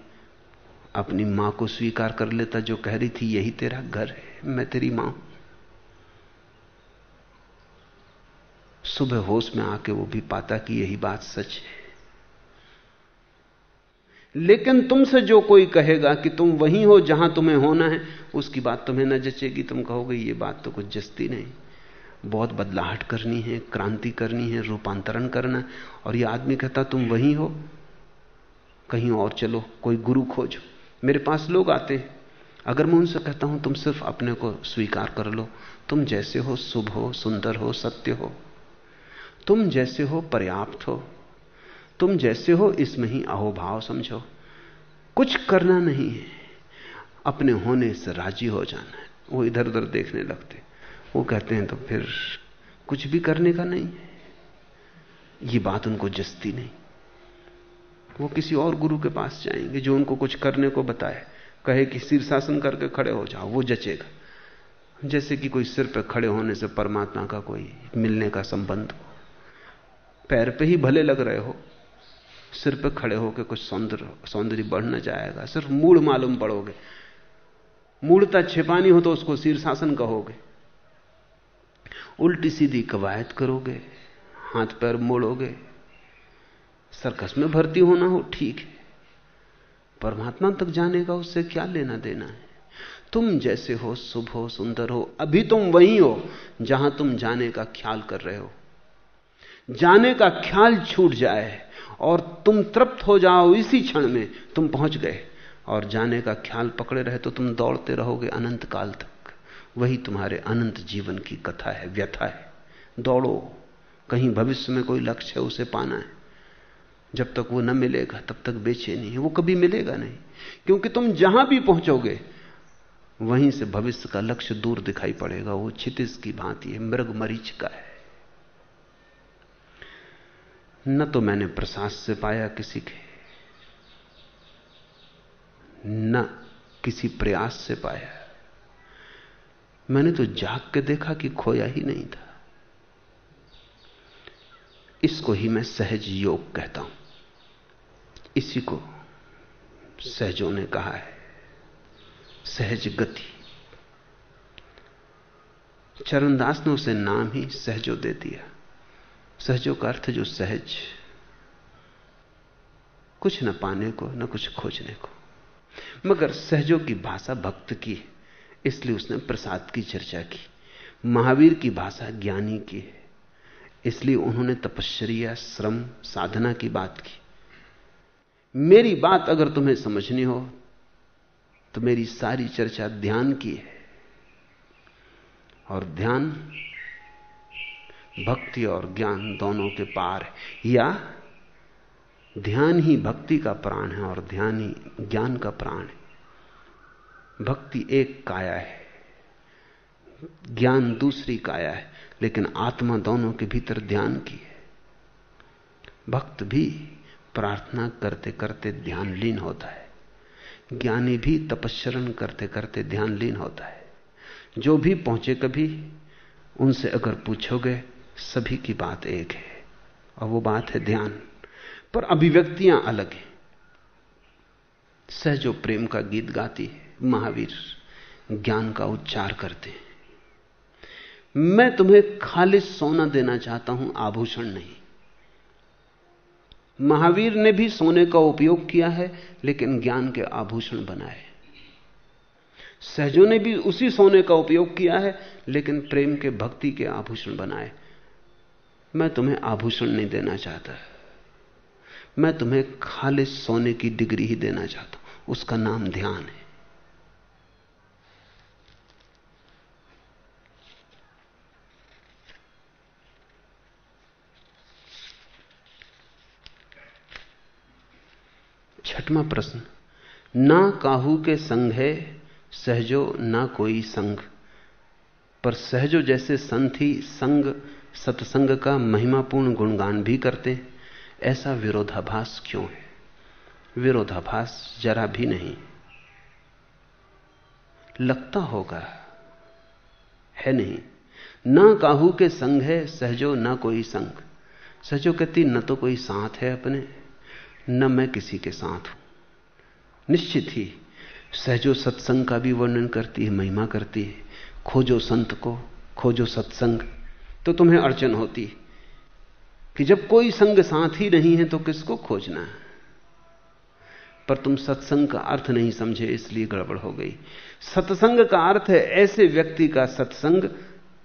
अपनी माँ को स्वीकार कर लेता, जो कह रही थी, यही तेरा घर है, मैं तेरी माँ हूँ। सुबह होश में आके वो भी पाता कि यही बात सच है। लेकिन तुमसे जो कोई कहेगा कि तुम वहीं हो जहाँ तुम्हें होना है, उसकी बात तुम्हें न जचेगी। तुम कहोगे, ये बात तो कुछ जचती नहीं। बहुत बदलाहट करनी है, क्रांति करनी है, रूपांतरण करना और ये आदमी कहता, तुम वहीं हो। कहीं और चलो, कोई गुरु खोजो। मेरे पास लोग आते हैं। अगर मैं उनसे कहता हूँ, तुम सिर्फ़ अपने को स्वीकार कर लो। तुम जैसे हो, शुभ हो, सुंदर हो, सत्य हो। तुम जैसे हो, पर्याप्त हो। तुम जैसे हो, इसमें ही अहोभाव समझो। कुछ करना नहीं है। अपने होने से राज़ी हो जाना है। वो इधर उधर देखने लगते। वो कहते हैं तो फिर कुछ भी करने का नहीं है। ये बात उनको जस्ती नहीं। वो किसी और गुरु के पास जाएँगे, जो उनको कुछ करने को बताए। कहे कि शीर्षासन करके खड़े हो जाओ, वो जचेगा। जैसे कि कोई सिर पे खड़े होने से परमात्मा का कोई मिलने का संबंध हो। पैर पे ही भले लग रहे हो। सिर पे खड़े होकर कुछ सौंदर्य सौंदर्य बढ़ न जाएगा। सिर्फ़ मूड मालूम पड़ोगे। मूर्ता छिपानी हो तो उसको शीर्षासन कहोगे। उल्टी सीधी कवायद करोगे, हाथ पैर मोड़ोगे। सर्कस में भर्ती होना हो, ठीक है। परमात्मा तक जाने का उससे क्या लेना देना है? तुम जैसे हो, शुभ हो, सुंदर हो, अभी तुम वही हो, जहाँ तुम जाने का ख्याल कर रहे हो। जाने का ख्याल छूट जाए और तुम तृप्त हो जाओ इसी क्षण में। तुम पहुँच गए। और जाने का ख्याल पकड़े रहे तो तुम दौड़ते रहोगे अनंत काल तक। वही तुम्हारे अनंत जीवन की कथा है, व्यथा है। दौड़ो। कहीं भविष्य में कोई लक्ष्य है, उसे पाना है। जब तक वो न मिलेगा, तब तक बेचे नहीं है। वो कभी मिलेगा नहीं। क्योंकि तुम जहाँ भी पहुंचोगे, वहीं से भविष्य का लक्ष्य दूर दिखाई पड़ेगा। वो छितिस की भांति है, मृग मरीच का है। न तो मैंने प्रसाद से पाया किसी के, न किसी प्रयास से पाया। मैंने तो जाग के देखा कि खोया ही नहीं था। इसको ही मैं सहज योग कहता हूँ। इसी को सहजों ने कहा है। सहज गति। चरणदास ने उसे नाम ही सहजो दे दिया। सहजों का अर्थ जो सहज। कुछ न पाने को, न कुछ खोजने को। मगर सहजों की भाषा भक्त की है, इसलिए उसने प्रसाद की चर्चा की। महावीर की भाषा ज्ञानी की है, इसलिए उन्होंने तपश्चर्या, श्रम, साधना की बात की। मेरी बात अगर तुम्हें समझनी हो तो मेरी सारी चर्चा ध्यान की है। और ध्यान भक्ति और ज्ञान दोनों के पार है। या ध्यान ही भक्ति का प्राण है और ध्यान ही ज्ञान का प्राण है। भक्ति एक काया है। ज्ञान दूसरी काया है। लेकिन आत्मा दोनों के भीतर ध्यान की है। भक्त भी प्रार्थना करते करते ध्यान लीन होता है। ज्ञानी भी तपस्रण करते करते ध्यान लीन होता है। जो भी पहुँचे कभी, उनसे अगर पूछोगे सभी की बात एक है और वो बात है ध्यान। पर अभिव्यक्तियाँ अलग हैं। सहजो प्रेम का गीत गाती है, महावीर ज्ञान का उच्चार करते हैं। मैं तुम्हें खालिश सोना देना चाहता हूँ, आभूषण नहीं। महावीर ने भी सोने का उपयोग किया है, लेकिन ज्ञान के आभूषण बनाए। सहजों ने भी उसी सोने का उपयोग किया है, लेकिन प्रेम के भक्ति के आभूषण बनाए। मैं तुम्हें आभूषण नहीं देना चाहता। मैं तुम्हें खालिश सोने की डिग्री ही देना चाहता हूँ। उसका नाम ध्यान है। छठवां प्रश्न। ना काहू के संग है, सहजो ना कोई संग। पर सहजो जैसे ही संग सत्संग का महिमापूर्ण गुणगान भी करते ऐसा विरोधाभास क्यों है? विरोधाभास जरा भी नहीं। लगता होगा, है नहीं। ना काहू के संग है, सहजो ना कोई संग। सहजो कहती, न तो कोई साथ है अपने, न मैं किसी के साथ हूँ। निश्चित ही, सहजो सत्संग का भी वर्णन करती है, महिमा करती है। खोजो संत को, खोजो सत्संग। तो तुम्हें अड़चन होती कि जब कोई संग साथ ही नहीं है तो किसको खोजना है? पर तुम सत्संग का अर्थ नहीं समझे, इसलिए गड़बड़ हो गई। सत्संग का अर्थ है ऐसे व्यक्ति का सत्संग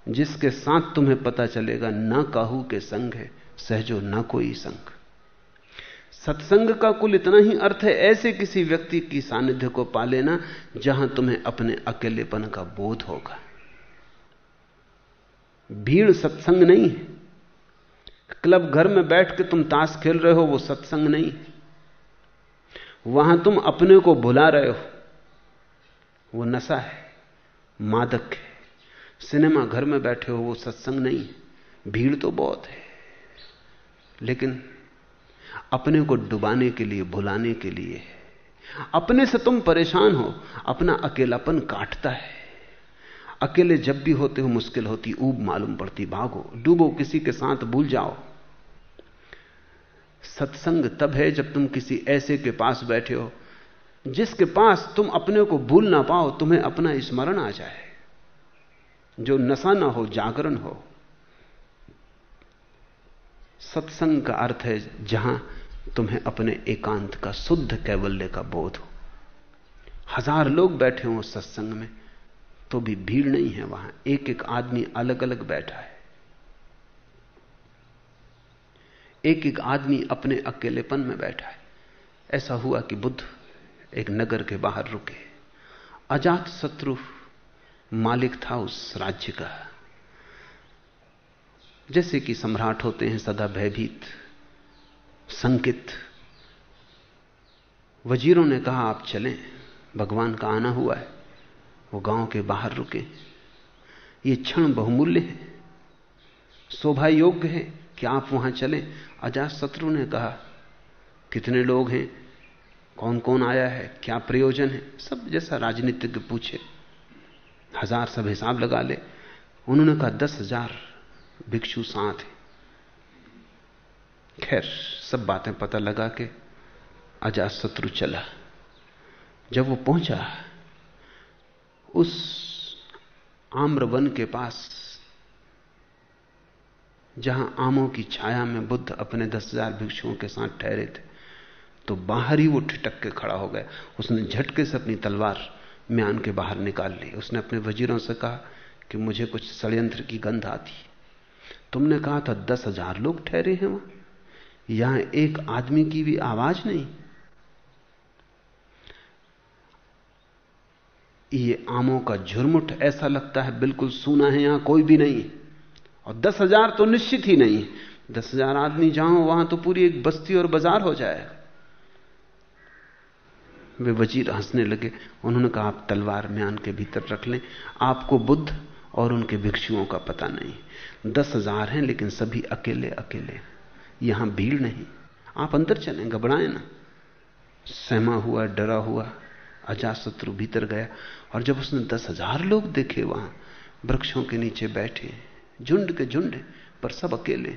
जिसके साथ तुम्हें पता चलेगा ना काहू के संग है, सहजो ना कोई संग। सत्संग का कुल इतना ही अर्थ है ऐसे किसी व्यक्ति की सानिध्य को पा लेना जहाँ तुम्हें अपने अकेलेपन का बोध होगा। भीड़ सत्संग नहीं है। क्लब घर में बैठ के तुम ताश खेल रहे हो, वो सत्संग नहीं है। वहाँ तुम अपने को भुला रहे हो। वो नशा है, मादक है। सिनेमा घर में बैठे हो, वो सत्संग नहीं है। भीड़ तो बहुत है। लेकिन अपने को डुबाने के लिए, भुलाने के लिए अपने से तुम परेशान हो, अपना अकेलापन काटता है। अकेले जब भी होते हो मुश्किल होती, ऊब मालूम पड़ती, भागो, डूबो, किसी के साथ भूल जाओ। सत्संग तब है जब तुम किसी ऐसे के पास बैठे हो, जिसके पास तुम अपने को भूल ना पाओ, तुम्हें अपना स्मरण आ जाए। जो नशा ना हो, जागरण हो। सत्संग का अर्थ है जहाँ तुम्हें अपने एकांत का, शुद्ध कैवल्य का बोध हो। हज़ार लोग बैठे हो सत्संग में तो भी भीड़ नहीं है वहाँ। एक एक आदमी अलग अलग बैठा है। एक एक आदमी अपने अकेलेपन में बैठा है। ऐसा हुआ कि बुद्ध एक नगर के बाहर रुके। अजात शत्रु मालिक था उस राज्य का। जैसे कि सम्राट होते हैं, सदा भयभीत, संकित। वजीरों ने कहा, आप चलें, भगवान का आना हुआ है। वो गाँव के बाहर रुके। ये क्षण बहुमूल्य है। शोभा योग्य है कि आप वहाँ चलें। अजात शत्रु ने कहा, कितने लोग हैं? कौन कौन आया है? क्या प्रयोजन है? सब जैसा राजनीतिज्ञ पूछे। हज़ार सब हिसाब लगा ले। उन्होंने कहा, दस हज़ार भिक्षु साथ है। खैर, सब बातें पता लगा के अजात शत्रु चला। जब वो पहुँचा उस आम्र वन के पास, जहाँ आमों की छाया में बुद्ध अपने दस हज़ार भिक्षुओं के साथ ठहरे थे तो बाहर ही वो ठिटक के खड़ा हो गया। उसने झटके से अपनी तलवार म्यान के बाहर निकाल ली। उसने अपने वजीरों से कहा कि मुझे कुछ षड्यंत्र की गंध आती तुमने कहा था दस हज़ार लोग ठहरे हैं वहाँ। यहाँ एक आदमी की भी आवाज़ नहीं। ये आमों का झुरमुट ऐसा लगता है, बिल्कुल सूना है, यहाँ कोई भी नहीं और दस हज़ार तो निश्चित ही नहीं दस हज़ार आदमी जाओ, वहाँ तो पूरी एक बस्ती और बाज़ार हो जाएगा। वे वज़ीर हंसने लगे। उन्होंने कहा, आप तलवार म्यान के भीतर रख लें। आपको बुद्ध और उनके भिक्षुओं का पता नहीं। दस हज़ार हैं, लेकिन सभी अकेले अकेले। यहाँ भीड़ नहीं। आप अंदर चलें, घबराएँ ना। सहमा हुआ, डरा हुआ। अजात शत्रु भीतर गया और जब उसने दस हज़ार लोग देखे वहाँ, वृक्षों के नीचे बैठे, झुंड के झुंड, पर सब अकेले,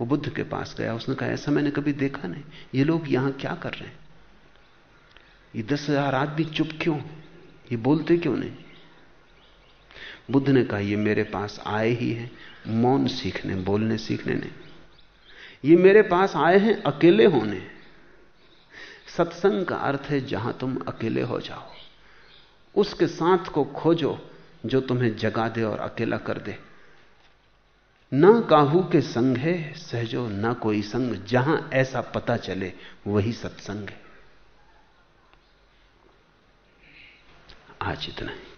वो बुद्ध के पास गया। उसने कहा, ऐसा मैंने कभी देखा नहीं। ये लोग यहाँ क्या कर रहे हैं? ये दस हज़ार आदमी चुप क्यों? ये बोलते क्यों नहीं? बुद्ध ने कहा, ये मेरे पास आए ही हैं। मौन सीखने, बोलने सीखने नहीं। ये मेरे पास आए हैं अकेले होने। सत्संग का अर्थ है जहाँ तुम अकेले हो जाओ। उसके साथ को खोजो जो तुम्हें जगा दे और अकेला कर दे। ना काहू के संग है, सहजो, ना कोई संग। जहाँ ऐसा पता चले, वही सत्संग है। आज इतना ही।